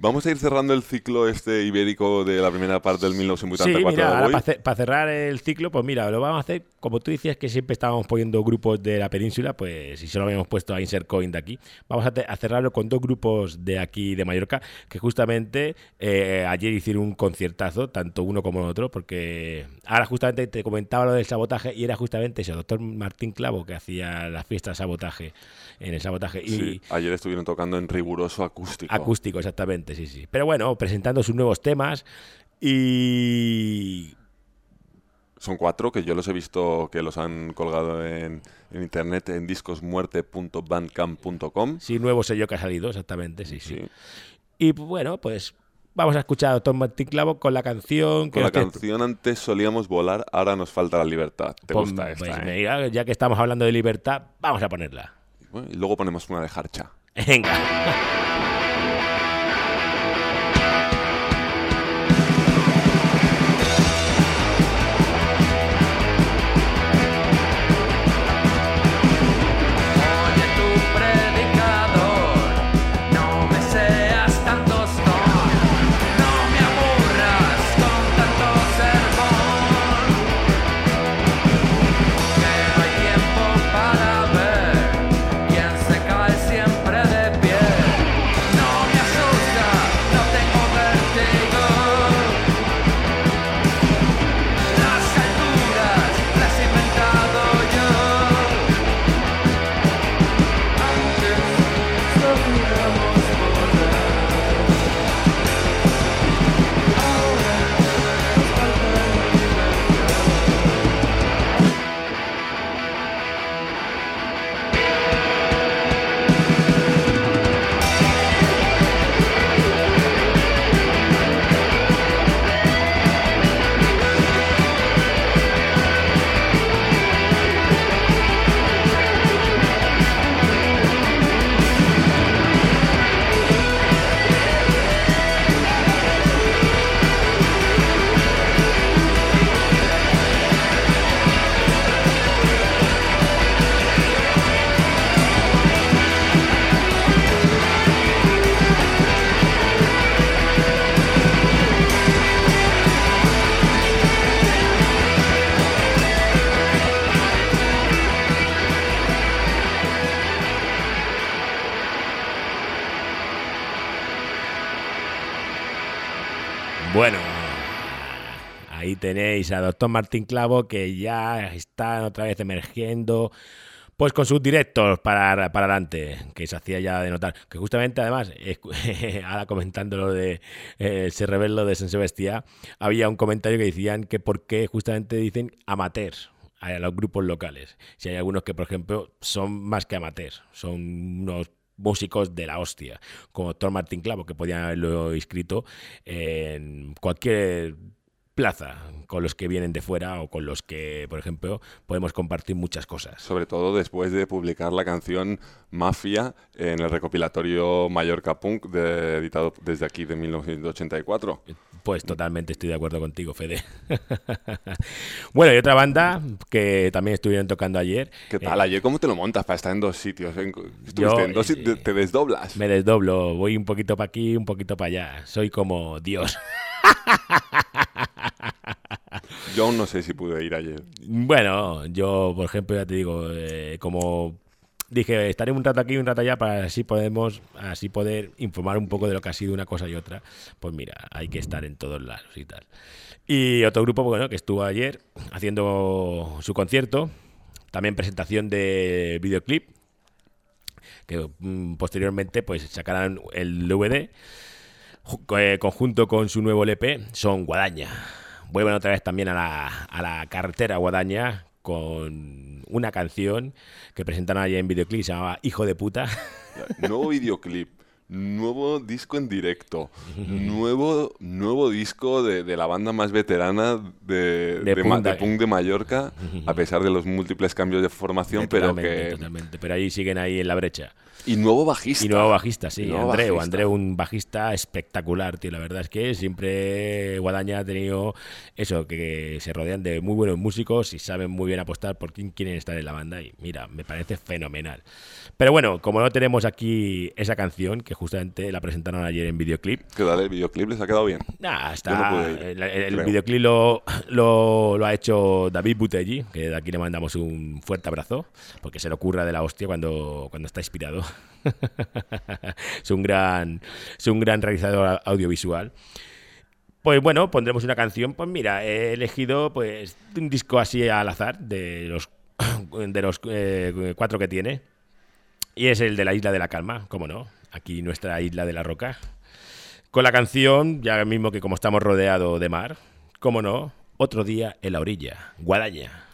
Vamos a ir cerrando el ciclo este ibérico de la primera parte del Sí, 1984 mira, de ahora Boy. para cerrar el ciclo, pues mira, lo vamos a hacer, como tú decías que siempre estábamos poniendo grupos de la península, pues si solo habíamos puesto a Insert Coin de aquí, vamos a, cerrarlo con dos grupos de aquí de Mallorca, que justamente eh, ayer hicieron un conciertazo, tanto uno como el otro, porque ahora justamente te comentaba lo del sabotaje y era justamente ese doctor Martín Clavo que hacía las fiestas de sabotaje en el sabotaje. Y, Sí, ayer estuvieron tocando en riguroso acústico. Acústico, exactamente, sí, sí. Pero bueno, presentando sus nuevos temas y... Son cuatro que yo los he visto que los han colgado en, en internet en discosmuerte.bandcamp.com. Sí, nuevo sello que ha salido, exactamente, sí, sí. Y bueno, pues vamos a escuchar a Doctor Martín Clavo con la canción... Con la canción antes solíamos volar, ahora nos falta la libertad. ¿Te Pues- gusta esta? pues eh? mira, ya que estamos hablando de libertad, vamos a ponerla. Y luego ponemos una de Harcha. Venga. Tenéis a Doctor Martín Clavo que ya está otra vez emergiendo. Pues con sus directos para, para adelante, que se hacía ya de notar. Que justamente, además, ahora comentando lo de eh, Se Rebelo de San Sebastián, había un comentario que decían que por qué justamente dicen amateur a los grupos locales. Si hay algunos que, por ejemplo, son más que amateurs, son unos músicos de la hostia, como Doctor Martín Clavo, que podían haberlo inscrito en cualquier plaza con los que vienen de fuera o con los que, por ejemplo, podemos compartir muchas cosas. Sobre todo después de publicar la canción Mafia en el recopilatorio Mallorca Punk, de- editado desde aquí de 1984. Pues totalmente estoy de acuerdo contigo, Fede. bueno, y otra banda que también estuvieron tocando ayer. ¿Qué tal? eh, Ayer, ¿cómo te lo montas para estar en dos sitios? En- Estuviste Yo, en dos sitios, te desdoblas. Me desdoblo, voy un poquito para aquí, un poquito para allá. Soy como Dios. Yo aún no sé si pude ir ayer. Bueno, yo, por ejemplo, ya te digo, eh, como dije, estaré un rato aquí, un rato allá para así podemos, así poder informar un poco de lo que ha sido una cosa y otra. Pues mira, hay que estar en todos lados y tal. Y otro grupo, bueno, que estuvo ayer haciendo su concierto, también presentación de videoclip, que mm, posteriormente pues sacarán el DVD conjunto con su nuevo LP, son Guadaña. Vuelven otra vez también a la, a la carretera Guadaña con una canción que presentaron ayer en videoclip, se llamaba Hijo de puta. Nuevo videoclip, nuevo disco en directo, nuevo, nuevo disco de, de la banda más veterana de, De de punk de de- punk de Mallorca, a pesar de los múltiples cambios de formación, pero que... totalmente. Pero ahí siguen ahí en la brecha. Y nuevo bajista. Y nuevo bajista, sí. Nuevo Andreu, bajista. Andreu, un bajista espectacular, tío. La verdad es que siempre Guadaña ha tenido eso, que se rodean de muy buenos músicos y saben muy bien apostar por quién quieren estar en la banda. Y mira, me parece fenomenal. Pero bueno, como no tenemos aquí esa canción, que justamente la presentaron ayer en videoclip, ¿Qué tal el videoclip? ¿Les ha quedado bien? Nah, está, no el, videoclip lo, lo, lo ha hecho David Butelli, que de aquí le mandamos un fuerte abrazo, porque se le ocurra de la hostia cuando, cuando está inspirado. es, un gran, es un gran realizador audiovisual. Pues bueno, pondremos una canción. Pues mira, he elegido pues un disco así al azar de los, de los eh, cuatro que tiene. Y es el de la Isla de la Calma, cómo no. Aquí nuestra Isla de la Roca. Con la canción, ya mismo que como estamos rodeados de mar, cómo no, otro día en la orilla, Guadaña.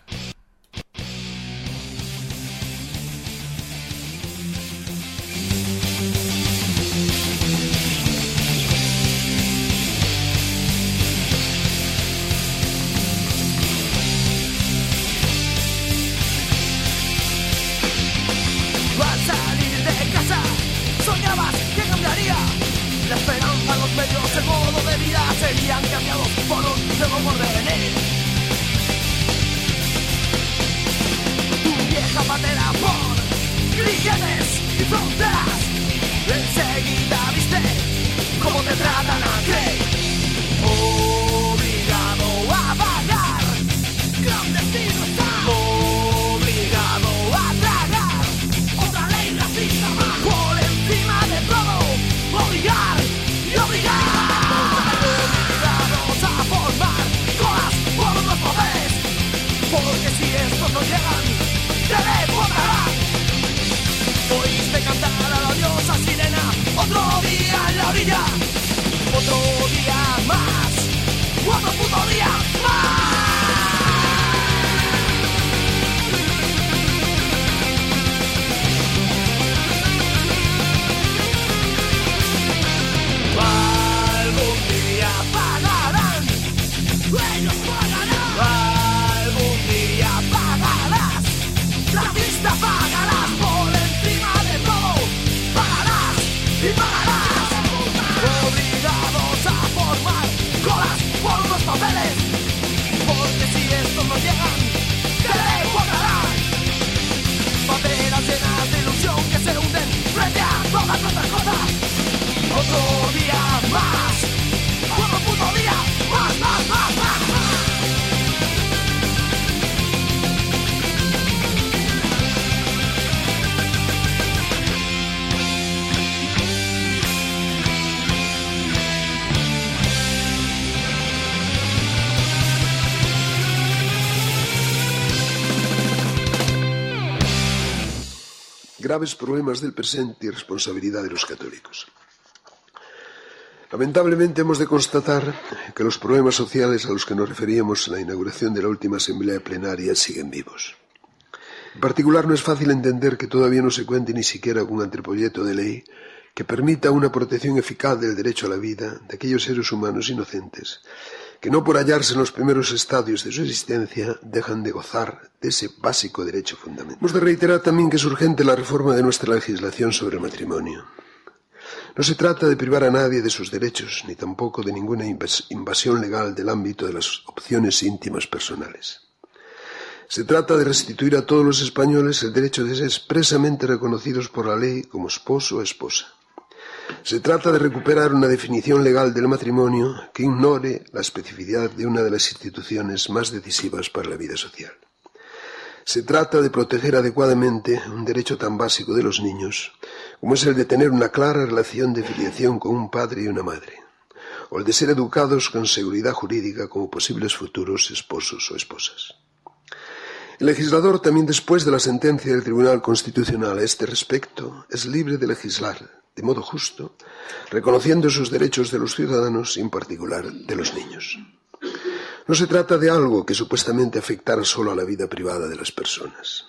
Graves problemas del presente y responsabilidad de los católicos. Lamentablemente hemos de constatar que los problemas sociales a los que nos referíamos en la inauguración de la última asamblea plenaria siguen vivos. En particular, no es fácil entender que todavía no se cuente ni siquiera con un anteproyecto de ley que permita una protección eficaz del derecho a la vida de aquellos seres humanos inocentes que no por hallarse en los primeros estadios de su existencia dejan de gozar de ese básico derecho fundamental. Hemos de reiterar también que es urgente la reforma de nuestra legislación sobre el matrimonio. No se trata de privar a nadie de sus derechos, ni tampoco de ninguna invas- invasión legal del ámbito de las opciones íntimas personales. Se trata de restituir a todos los españoles el derecho de ser expresamente reconocidos por la ley como esposo o esposa. Se trata de recuperar una definición legal del matrimonio que ignore la especificidad de una de las instituciones más decisivas para la vida social. Se trata de proteger adecuadamente un derecho tan básico de los niños como es el de tener una clara relación de filiación con un padre y una madre, o el de ser educados con seguridad jurídica como posibles futuros esposos o esposas. El legislador, también después de la sentencia del Tribunal Constitucional a este respecto, es libre de legislar de modo justo, reconociendo sus derechos de los ciudadanos y en particular de los niños. No se trata de algo que supuestamente afectara solo a la vida privada de las personas.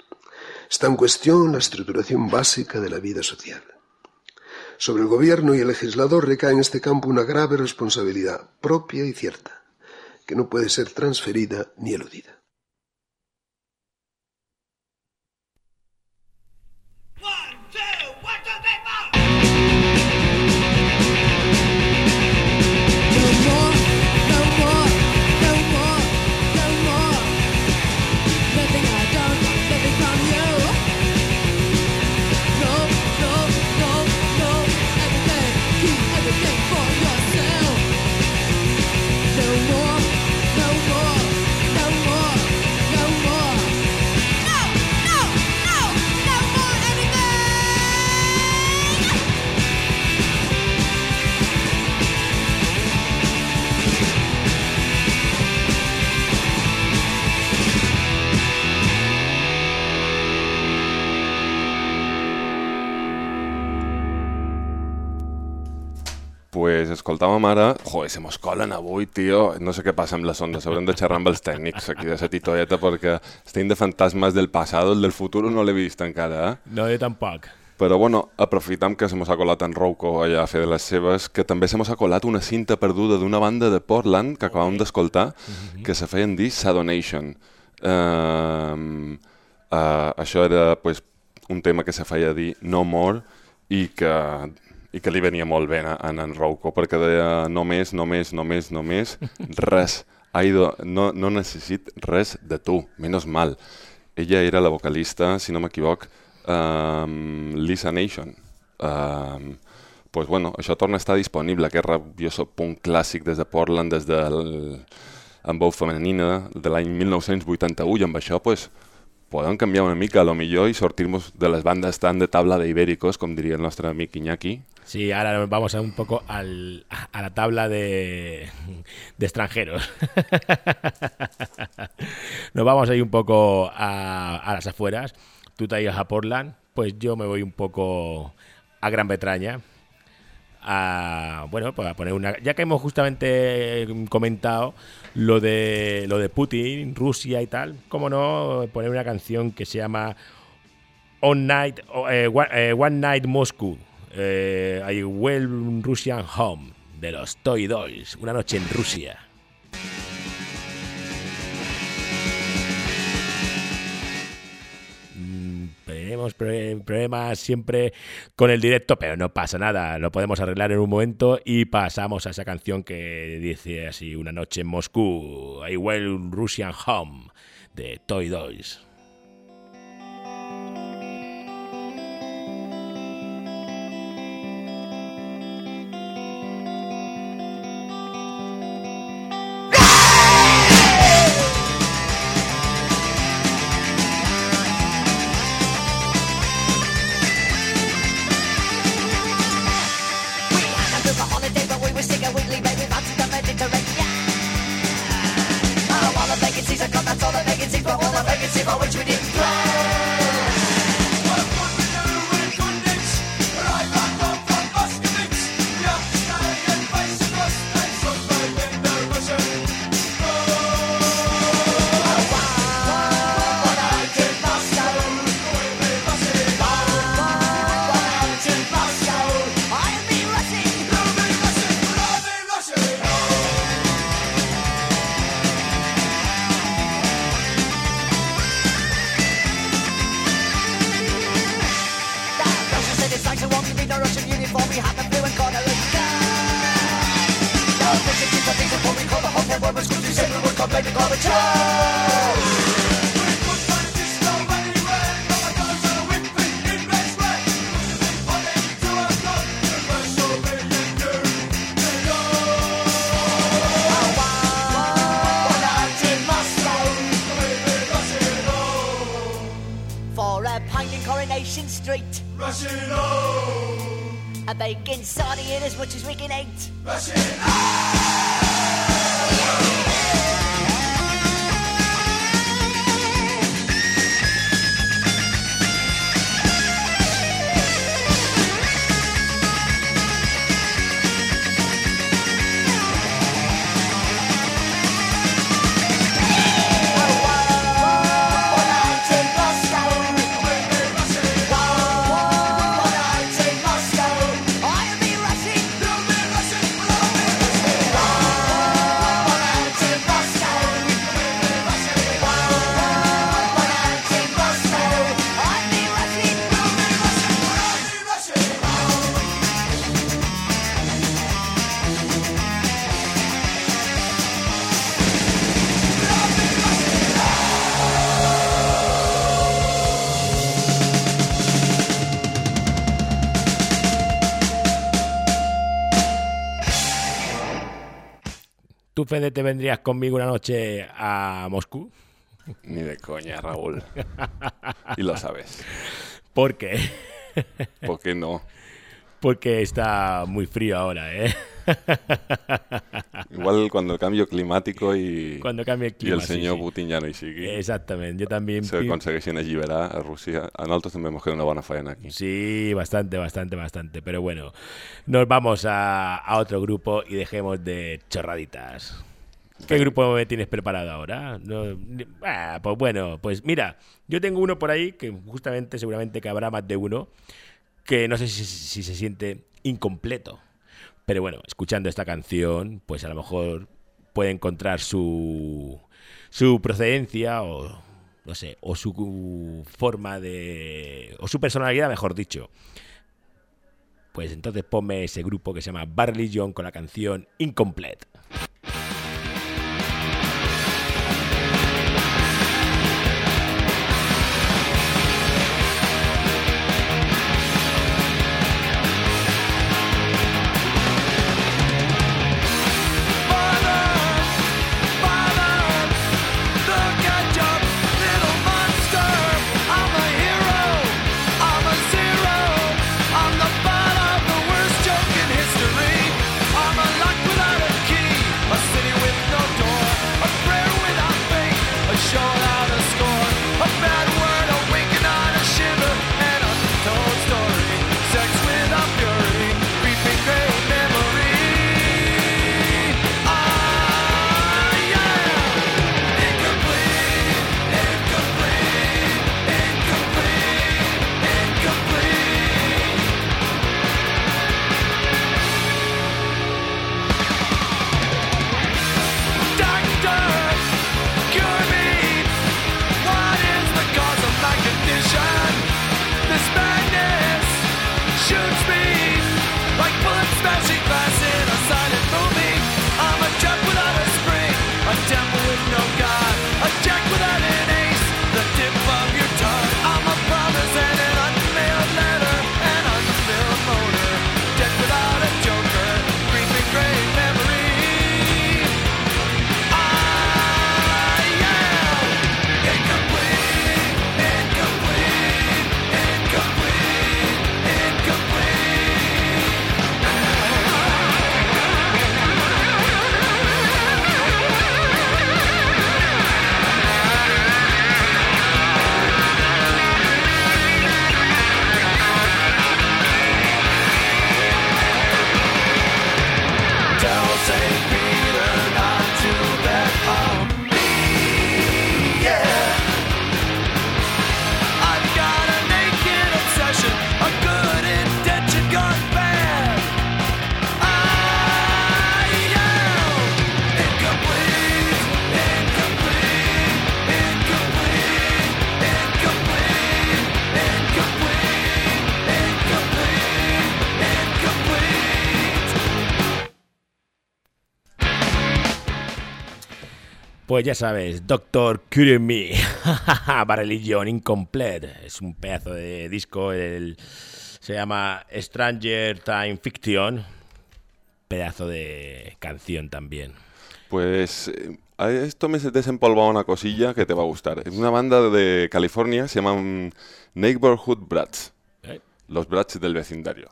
Está en cuestión la estructuración básica de la vida social. Sobre el gobierno y el legislador recae en este campo una grave responsabilidad propia y cierta, que no puede ser transferida ni eludida. Pues escoltàvem ara... Joder, se mos colen avui, tio. No sé què passa amb les ondes. Haurem de xerrar amb els tècnics aquí de la titoeta perquè estem de fantasmes del passat, el del futur no l'he vist encara, eh? No, jo tampoc. Però bueno, aprofitam que se mos ha colat en Rouco allà a fer de les seves, que també se mos ha colat una cinta perduda d'una banda de Portland que acabàvem d'escoltar, que se feien dir Sadonation. Uh, uh, això era pues, un tema que se feia dir No More i que, i que li venia molt bé a, a en Rouco, perquè deia només, només, només, només, res. Aido, no, no necessit res de tu, menos mal. Ella era la vocalista, si no m'equivoc, um, Lisa Nation. Um, pues bueno, això torna a estar disponible, aquest rabioso punt clàssic des de Portland, des de amb veu femenina de l'any 1981 i amb això pues, podem canviar una mica a lo millor i sortir-nos de les bandes tan de tabla d'ibéricos, com diria el nostre amic Iñaki. Sí, ahora vamos a un poco al, a la tabla de, de extranjeros. Nos vamos a ir un poco a, a las afueras. Tú te ibas a Portland, pues yo me voy un poco a Gran Bretaña. A, bueno, pues a poner una. Ya que hemos justamente comentado lo de lo de Putin, Rusia y tal, cómo no poner una canción que se llama On Night, eh, one, eh, One Night Moscow, eh, I Well Russian Home de los Toy Dolls, una noche en Rusia. Mm, Tenemos pro- problemas siempre con el directo, pero no pasa nada, lo podemos arreglar en un momento y pasamos a esa canción que dice así, una noche en Moscú, I Well Russian Home de Toy Dolls. Fede, te vendrías conmigo una noche a Moscú? Ni de coña, Raúl. Y lo sabes. ¿Por qué? ¿Por qué no? porque está muy frío ahora, ¿eh? Igual cuando el cambio climático i, Cuando canvia el i clima, el sí, senyor sí. Putin ja no hi sigui, Exactament, jo també... alliberar a Rússia, a nosaltres també ens queda una bona feina aquí. Sí, bastante, bastante, bastante. Pero bueno, nos vamos a, a otro grupo y dejemos de chorraditas. ¿Qué grupo me tienes preparado ahora? No, ah, pues bueno, pues mira, yo tengo uno por ahí que justamente, seguramente que habrá más de uno, que no sé si, si se siente incompleto. Pero bueno, escuchando esta canción, pues a lo mejor puede encontrar su, su procedencia o, no sé, o su forma de... o su personalidad, mejor dicho. Pues entonces ponme ese grupo que se llama Barley John con la canción Incomplete. Pues ya sabes, Doctor Cure Me, John Incomplete. Es un pedazo de disco, el, se llama Stranger Time Fiction. Pedazo de canción también. Pues eh, a esto me he desempolvado una cosilla que te va a gustar. Es una banda de California, se llaman Neighborhood Brats. ¿Eh? Los Brats del vecindario.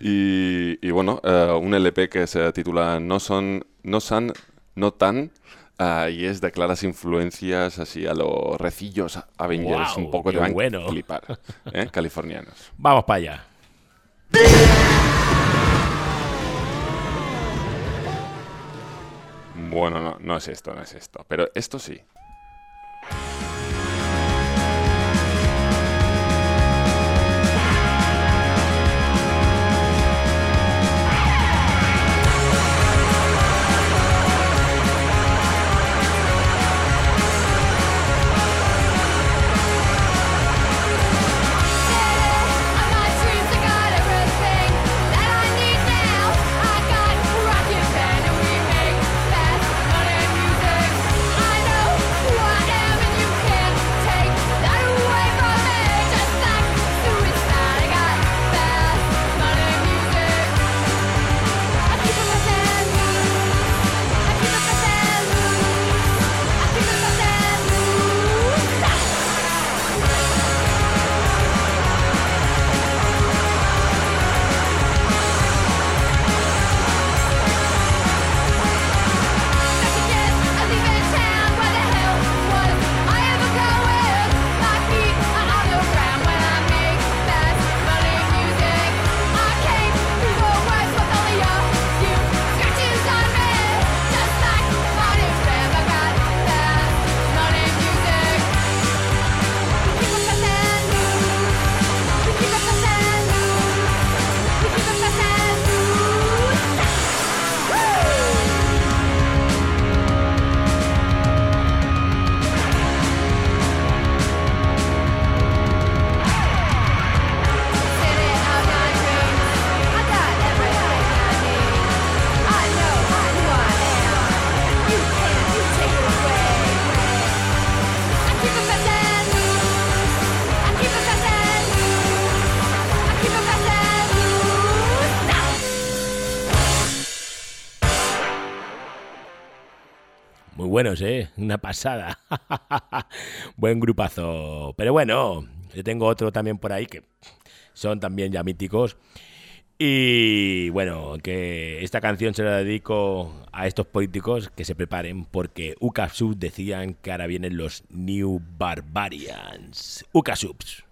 Y, y bueno, eh, un LP que se titula No son, no san, no tan, ah, y es de claras influencias así a los recillos Avengers, un poco van bueno. flipar, ¿eh? californianos. Vamos para allá. Bueno, no, no es esto, no es esto, pero esto sí. Pasada. Buen grupazo. Pero bueno, yo tengo otro también por ahí que son también ya míticos. Y bueno, que esta canción se la dedico a estos políticos que se preparen porque Ukasubs decían que ahora vienen los New Barbarians. Ukasubs.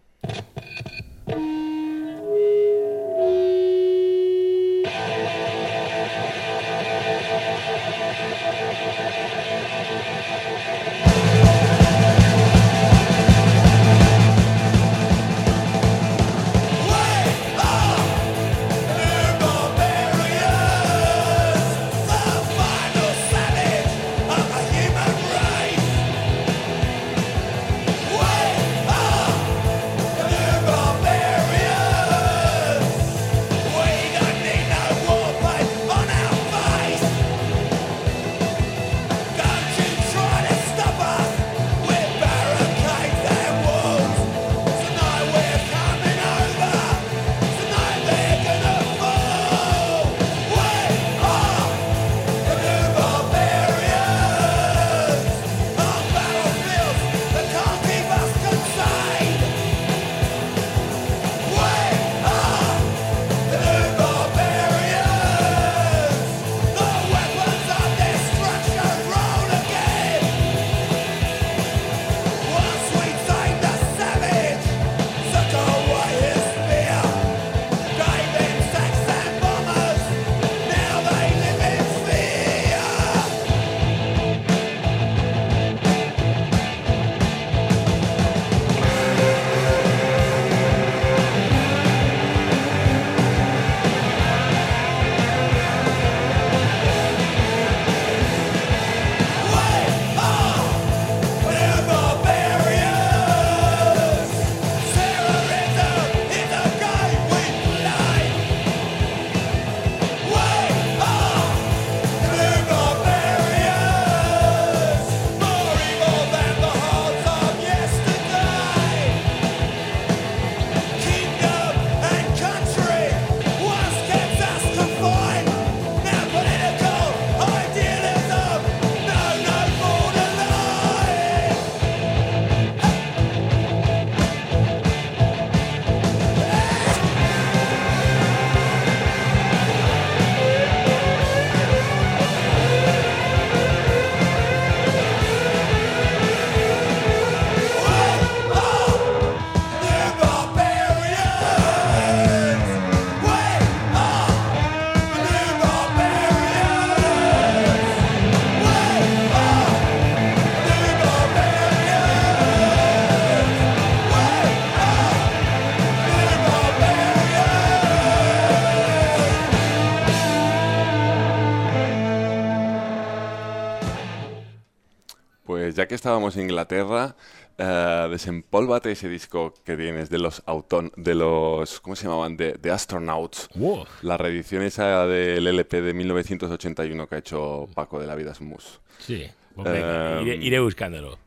Ya que estábamos en Inglaterra, eh, desempólvate ese disco que tienes de los auton de los ¿cómo se llamaban? de, de Astronauts. Wow. La reedición esa del LP de 1981 que ha hecho Paco de la Vida Smus. Sí, pues venga, Eh, iré, iré buscándolo.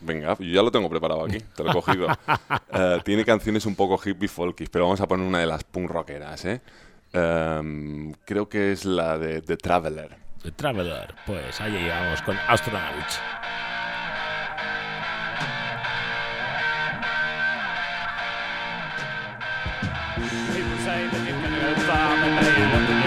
Venga, yo ya lo tengo preparado aquí, te lo he cogido. Eh, tiene canciones un poco hippie folky, pero vamos a poner una de las punk rockeras, ¿eh? Em, creo que es la de The Traveler. The Traveler, pues ahí llegamos con Astronauts. I wonder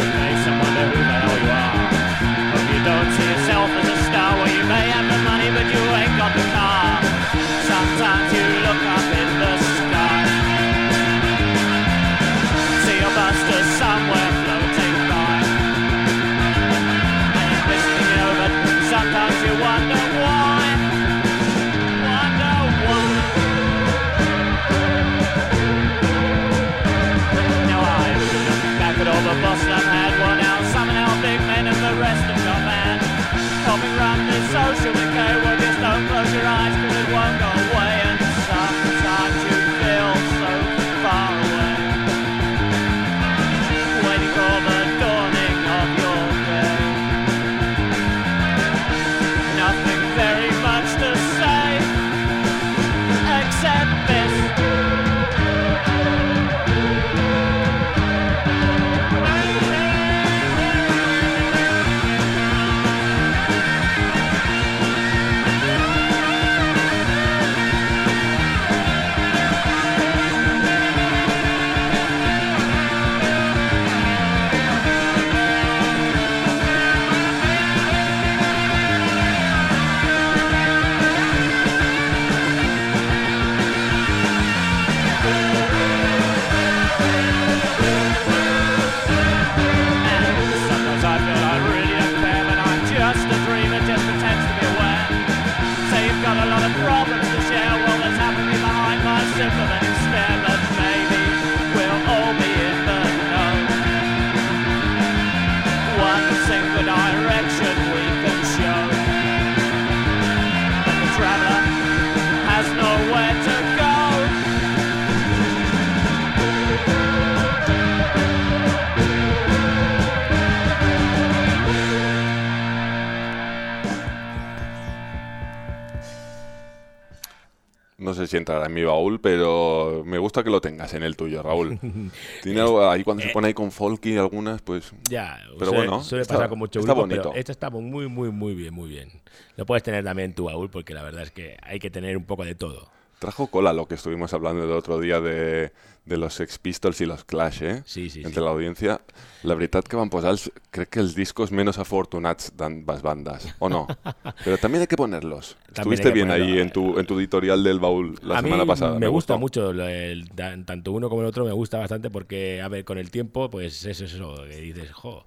sé si entrará en mi baúl, pero me gusta que lo tengas en el tuyo, Raúl. Tiene algo ahí cuando se pone ahí con folky algunas, pues... Ya, pero suele, bueno, suele está- pasar con mucho está grupo, bonito. pero este está muy, muy, muy bien, muy bien. Lo puedes tener también en tu baúl porque la verdad es que hay que tener un poco de todo. Trajo cola lo que estuvimos hablando el otro día de, de los Sex Pistols i los Clash, eh? Sí, sí, Entre sí. l'audiència. La veritat que van posar, els, crec que els discos menos afortunats d'ambas bandas, o no? Pero también hay que ponerlos. También Estuviste que bien ahí en tu, en tu editorial del baúl la a semana mí pasada. me, gusta mucho, el- tan- tanto uno como el otro me gusta bastante porque, a ver, con el tiempo, pues eso es eso, que dices, jo,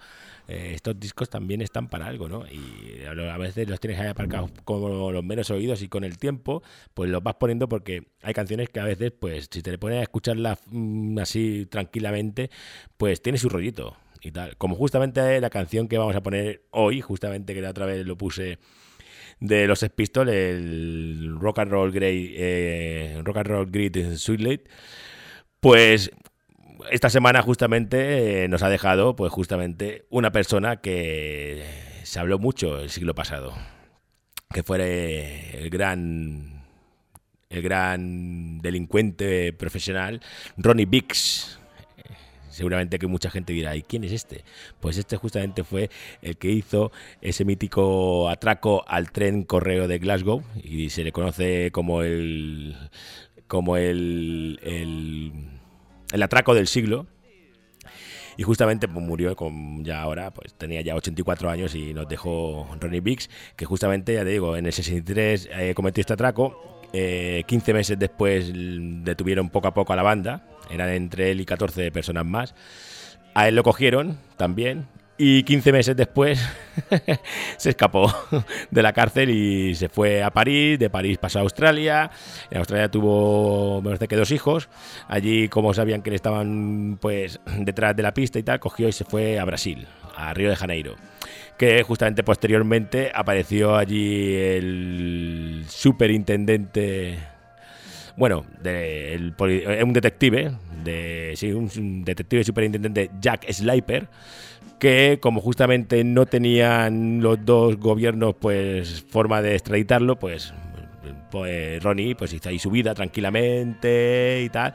eh, estos discos también están para algo, ¿no? Y a veces los tienes ahí aparcados como los menos oídos y con el tiempo, pues los vas poniendo porque hay canciones que a veces, pues si te le pones a escucharlas mm, así tranquilamente, pues tiene su rollito y tal. Como justamente la canción que vamos a poner hoy, justamente que la otra vez lo puse de los Sex Pistols, el Rock and Roll Grey, eh, Rock and Roll Grid Sweetlight, pues esta semana justamente eh, nos ha dejado pues justamente una persona que se habló mucho el siglo pasado, que fue el gran el gran delincuente profesional Ronnie Biggs. Seguramente que mucha gente dirá, ¿y quién es este? Pues este justamente fue el que hizo ese mítico atraco al tren correo de Glasgow y se le conoce como el como el, el, el atraco del siglo. Y justamente pues, murió con ya ahora, pues tenía ya 84 años y nos dejó Ronnie Biggs, que justamente, ya te digo, en el 63 eh, cometió este atraco. eh, 15 meses después detuvieron poco a poco a la banda, eran entre él y 14 personas más. A él lo cogieron también. Y 15 meses después se escapó de la cárcel y se fue a París. De París pasó a Australia. En Australia tuvo, me parece que dos hijos. Allí, como sabían que le estaban pues detrás de la pista y tal, cogió y se fue a Brasil, a Río de Janeiro. Que justamente posteriormente apareció allí el superintendente bueno, poli- eh, un detective, de, sí, un, detective superintendente Jack Sliper, que como justamente no tenían los dos gobiernos pues forma de extraditarlo, pues, pues Ronnie pues hizo ahí su vida tranquilamente y tal.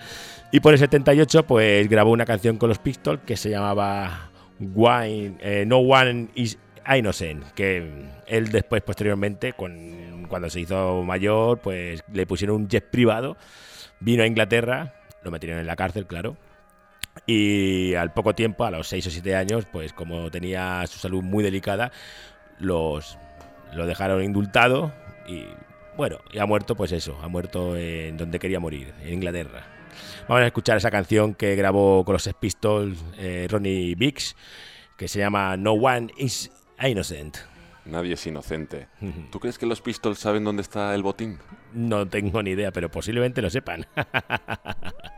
Y por el 78 pues grabó una canción con los Pistols que se llamaba eh, No One is Innocent, que él después posteriormente con, cuando se hizo mayor pues le pusieron un jet privado, vino a Inglaterra, lo metieron en la cárcel, claro. Y al poco tiempo, a los 6 o 7 años, pues como tenía su salud muy delicada, los lo dejaron indultado y bueno, ha muerto pues eso, ha muerto en donde quería morir, en Inglaterra. Vamos a escuchar esa canción que grabó con los Pistols eh, Ronnie Biggs, que se llama No One is Innocent. Nadie es inocente. ¿Tú crees que los Pistols saben dónde está el botín? No tengo ni idea, pero posiblemente lo sepan.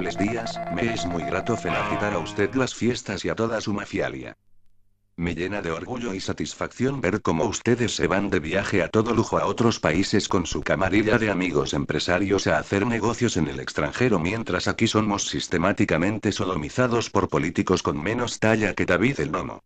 días, me es muy grato felicitar a usted las fiestas y a toda su mafialia. Me llena de orgullo y satisfacción ver cómo ustedes se van de viaje a todo lujo a otros países con su camarilla de amigos empresarios a hacer negocios en el extranjero mientras aquí somos sistemáticamente sodomizados por políticos con menos talla que David el Nomo.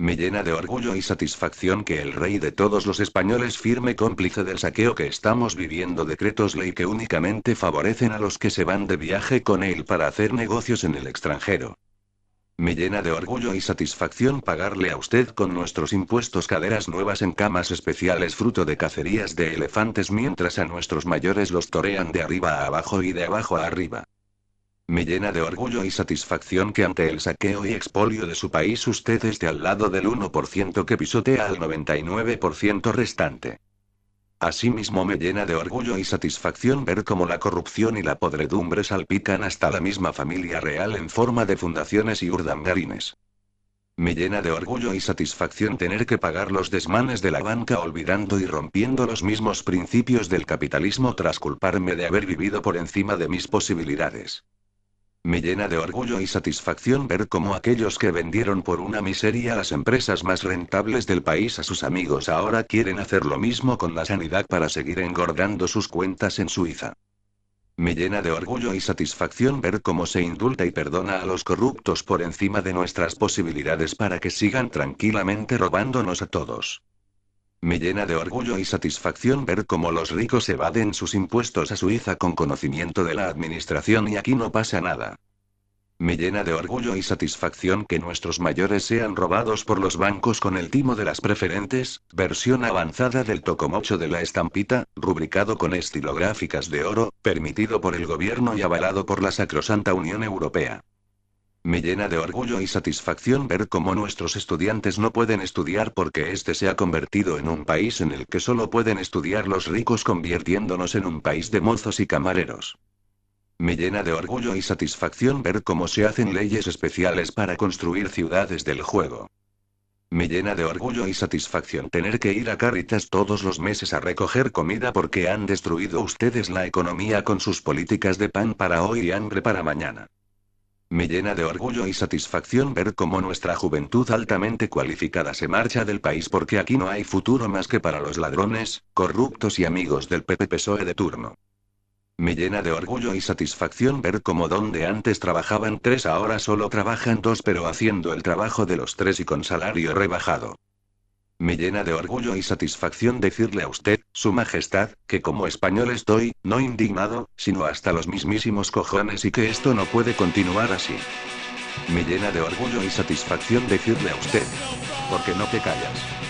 Me llena de orgullo y satisfacción que el rey de todos los españoles firme cómplice del saqueo que estamos viviendo decretos ley que únicamente favorecen a los que se van de viaje con él para hacer negocios en el extranjero. Me llena de orgullo y satisfacción pagarle a usted con nuestros impuestos caderas nuevas en camas especiales fruto de cacerías de elefantes mientras a nuestros mayores los torean de arriba a abajo y de abajo a arriba. Me llena de orgullo y satisfacción que ante el saqueo y expolio de su país usted esté al lado del 1% que pisotea al 99% restante. Asimismo me llena de orgullo y satisfacción ver cómo la corrupción y la podredumbre salpican hasta la misma familia real en forma de fundaciones y urdangarines. Me llena de orgullo y satisfacción tener que pagar los desmanes de la banca olvidando y rompiendo los mismos principios del capitalismo tras culparme de haber vivido por encima de mis posibilidades. Me llena de orgullo y satisfacción ver cómo aquellos que vendieron por una miseria las empresas más rentables del país a sus amigos ahora quieren hacer lo mismo con la sanidad para seguir engordando sus cuentas en Suiza. Me llena de orgullo y satisfacción ver cómo se indulta y perdona a los corruptos por encima de nuestras posibilidades para que sigan tranquilamente robándonos a todos. Me llena de orgullo y satisfacción ver cómo los ricos evaden sus impuestos a Suiza con conocimiento de la administración y aquí no pasa nada. Me llena de orgullo y satisfacción que nuestros mayores sean robados por los bancos con el timo de las preferentes, versión avanzada del tocomocho de la estampita, rubricado con estilográficas de oro, permitido por el gobierno y avalado por la Sacrosanta Unión Europea. Me llena de orgullo y satisfacción ver cómo nuestros estudiantes no pueden estudiar porque este se ha convertido en un país en el que solo pueden estudiar los ricos convirtiéndonos en un país de mozos y camareros. Me llena de orgullo y satisfacción ver cómo se hacen leyes especiales para construir ciudades del juego. Me llena de orgullo y satisfacción tener que ir a Caritas todos los meses a recoger comida porque han destruido ustedes la economía con sus políticas de pan para hoy y hambre para mañana. Me llena de orgullo y satisfacción ver cómo nuestra juventud altamente cualificada se marcha del país porque aquí no hay futuro más que para los ladrones, corruptos y amigos del PP PSOE de turno. Me llena de orgullo y satisfacción ver cómo donde antes trabajaban tres ahora solo trabajan dos pero haciendo el trabajo de los tres y con salario rebajado. Me llena de orgullo y satisfacción decirle a usted, Su Majestad, que como español estoy, no indignado, sino hasta los mismísimos cojones y que esto no puede continuar así. Me llena de orgullo y satisfacción decirle a usted, porque no te callas.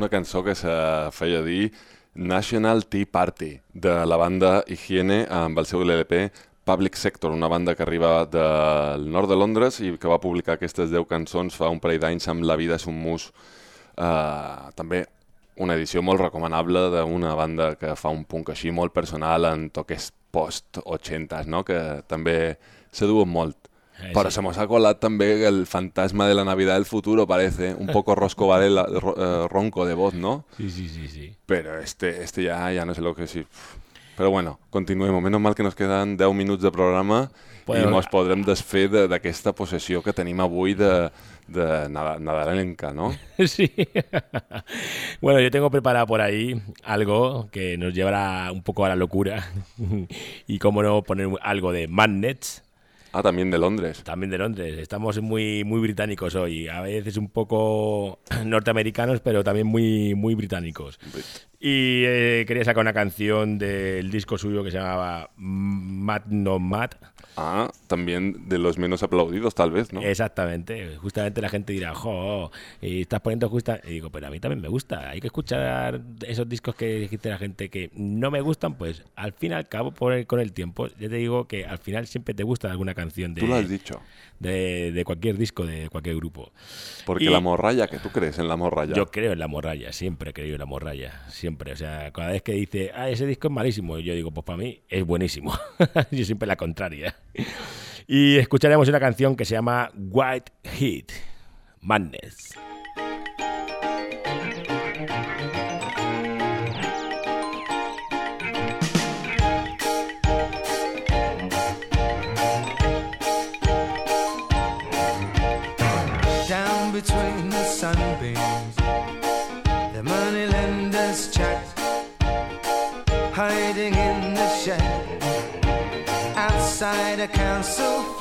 Una cançó que se feia dir National Tea Party, de la banda Higiene, amb el seu LP Public Sector, una banda que arriba del nord de Londres i que va publicar aquestes 10 cançons fa un parell d'anys amb La vida és un mus. Uh, també una edició molt recomanable d'una banda que fa un punk així molt personal en toques post-80s, no? que també se duen molt. Eh, Pero sí. se nos ha también el fantasma de la Navidad del futuro, parece. Un poco Rosco Varela, ro- eh, ronco de voz, ¿no? Sí, sí, sí, sí. Pero este, este ya, ya no sé lo que sí. Però bueno, continuem. Menos mal que nos queden 10 minuts de programa Bueno, i ens podrem desfer de- d'aquesta possessió que tenim avui de, de nada- nadalenca, no? Sí. bueno, yo tengo preparado por ahí algo que nos llevará un poco a la locura. y cómo no poner algo de Magnets. Ah, también de Londres. También de Londres. Estamos muy, muy británicos hoy. A veces un poco norteamericanos, pero también muy, muy británicos. Y eh, quería sacar una canción del disco suyo que se llamaba Mad No Mad. Ah, también de los menos aplaudidos, tal vez, ¿no? Exactamente. Justamente la gente dirá, jo, y estás poniendo justa. Y digo, pero a mí también me gusta. Hay que escuchar esos discos que dijiste la gente que no me gustan, pues al fin y al cabo, por el- con el tiempo, ya te digo que al final siempre te gusta alguna canción de. Tú lo has dicho. De, de cualquier disco, de cualquier grupo. Porque Y- la morralla, que tú crees en la morralla. Yo creo en la morralla, siempre he creído en la morralla, siempre. O sea, cada vez que dice, ah, ese disco es malísimo, yo digo, pues para mí es buenísimo. yo siempre la contraria. Y escucharemos una canción que se llama White Heat, Madness. Council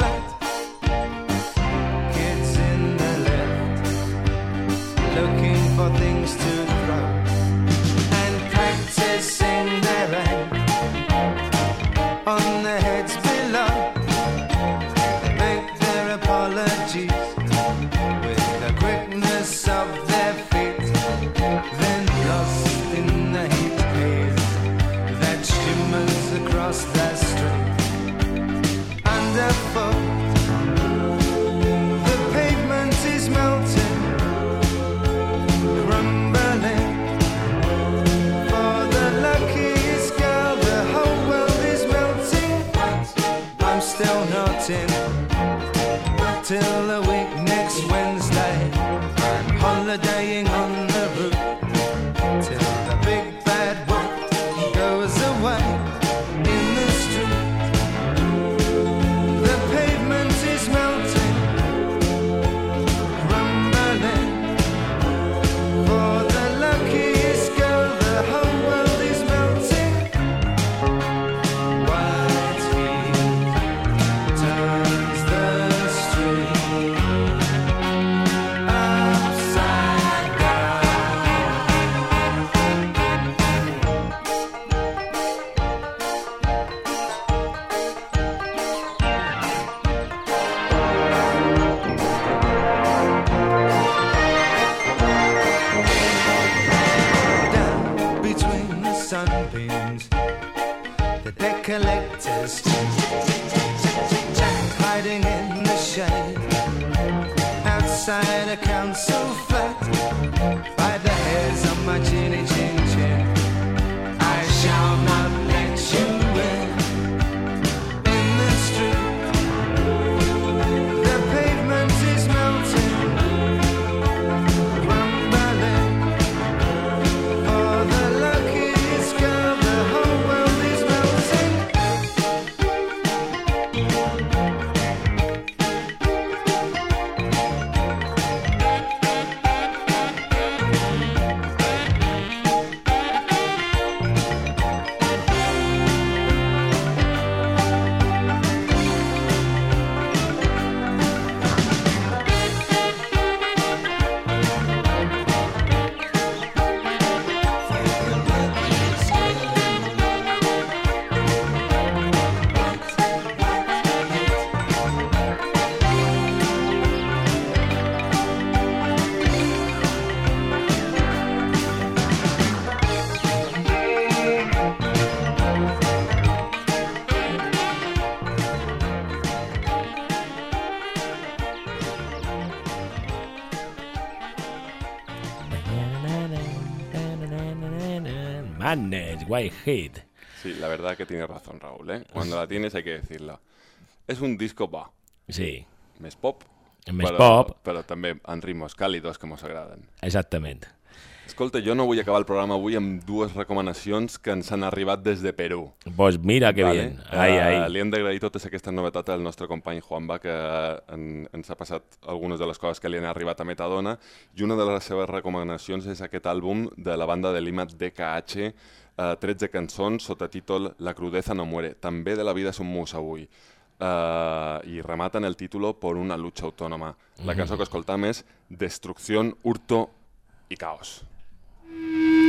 a council flat by the hairs on my chinny chin Madness, White Heat. Sí, la verdad que tiene razón Raúl, ¿eh? Cuando la tienes hay que decirlo. Es un disco, va, Sí. Més pop. Més però, pop. Però també en ritmos càlidos que mos agraden. Exactament. Escolta, jo no vull acabar el programa avui amb dues recomanacions que ens han arribat des de Perú. Pues mira que bien. Ai, Eh, ai. li hem d'agrair totes aquestes novetats al nostre company Juanba, que en, ens ha passat algunes de les coses que li han arribat a Metadona, i una de les seves recomanacions és aquest àlbum de la banda de Lima DKH, eh, 13 cançons sota títol La crudeza no muere, també de la vida és un mus avui. Uh, i rematen el títol por una lucha autónoma. La Mhm. cançó que escoltam és Destrucción, hurto i caos. No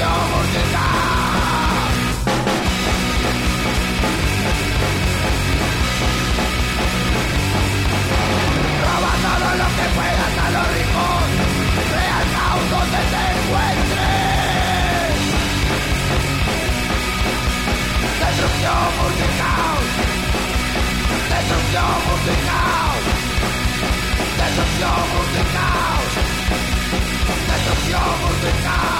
buena miseria. Destrucción musical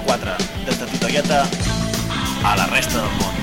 1984, des de Titoieta a la resta del món.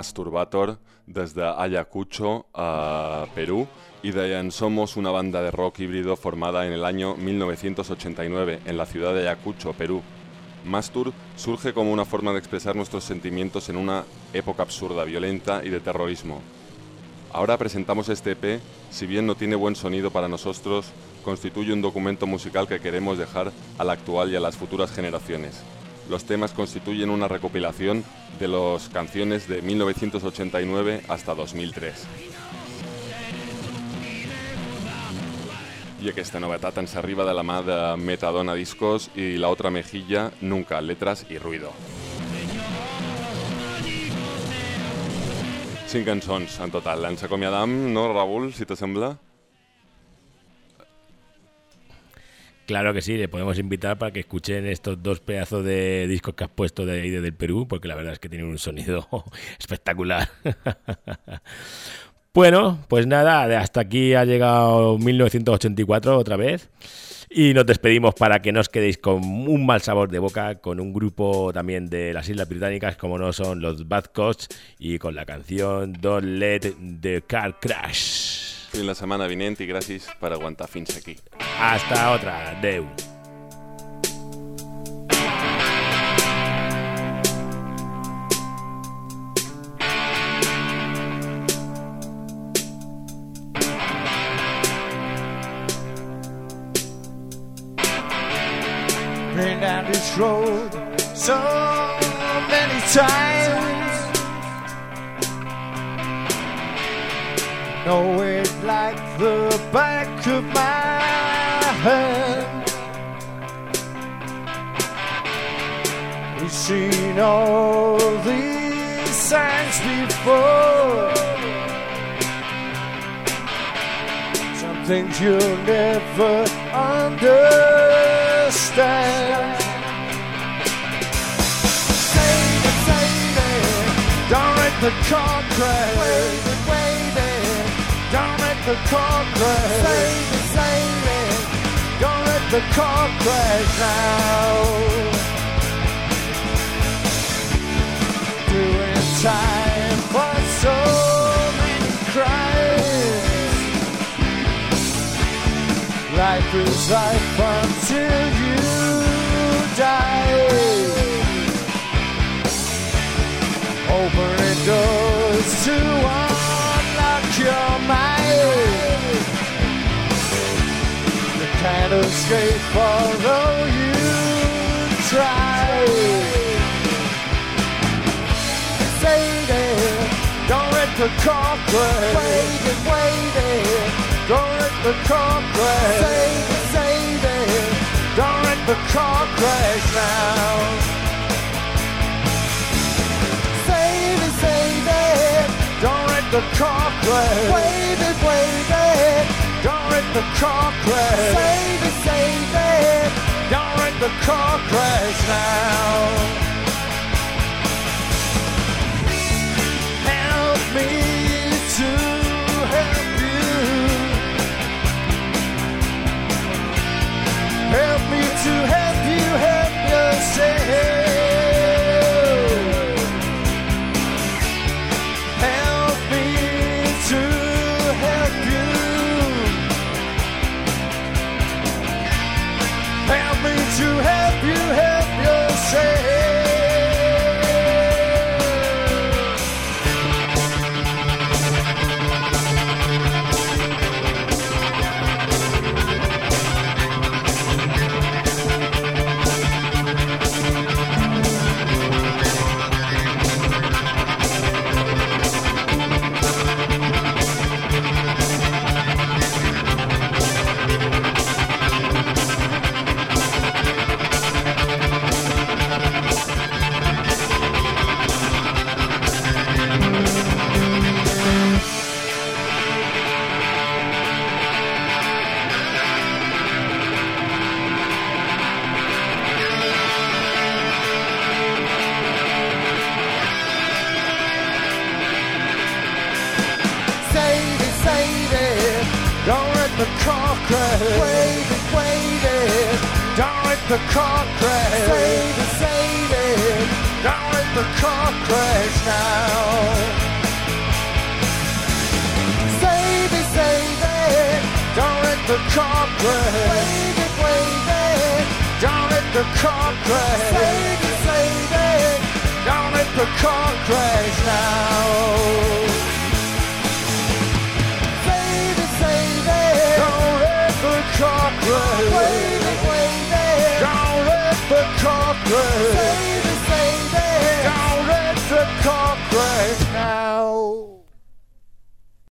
Masturbator des de Ayacucho, a Perú, y deien Somos una banda de rock híbrido formada en el año 1989 en la ciudad de Ayacucho, Perú. Mastur surge como una forma de expresar nuestros sentimientos en una época absurda, violenta y de terrorismo. Ahora presentamos este EP, si bien no tiene buen sonido para nosotros, constituye un documento musical que queremos dejar a la actual y a las futuras generaciones. Los temas constituyen una recopilación de las canciones de 1989 hasta 2003. I aquesta novetat ens arriba de la mà Metadona Discos i La Otra Mejilla, Nunca, Letras i Ruido. Cinc cançons en total. Ens acomiadam, no, Raúl, si te sembla? Claro que sí, le podemos invitar para que escuchen estos dos pedazos de discos que has puesto de ahí desde el Perú, porque la verdad es que tienen un sonido espectacular. bueno, pues nada, hasta aquí ha llegado 1984 otra vez. Y nos despedimos para que no os quedéis con un mal sabor de boca con un grupo también de las Islas Británicas, como no son los Bad Coats, y con la canción Don't Let the Car Crash. Fins la setmana vinent i gràcies per aguantar fins aquí. Hasta otra. Adeu. been down this road so many times. Like the back of my hand. We've seen all these signs before. Some things you'll never understand. Save it, save it, don't let the car crash. The car crash. Save it, save it, don't let the car crash now. Doing time for so many crimes. Life is life until you die. Opening doors to unlock can't escape although you try. Save it, don't let the car crash. Wait it, wait it, don't let the car crash. Save it, save it, don't let the car crash now. Save it, save it, don't let the car crash. Wait the car crash. Save it, save it, don't let the car crash now. help me to help you. Help me to help you help yourself. The car crash. Save it, save it, don't let the car crash now. Save it, save it, don't let the car crash. Wait it, wait it, don't let the car crash. Save it, save it, don't let the car crash now. Save it, save it. Don't let the car crash. Wait Cochrane. Down at the Cochrane now.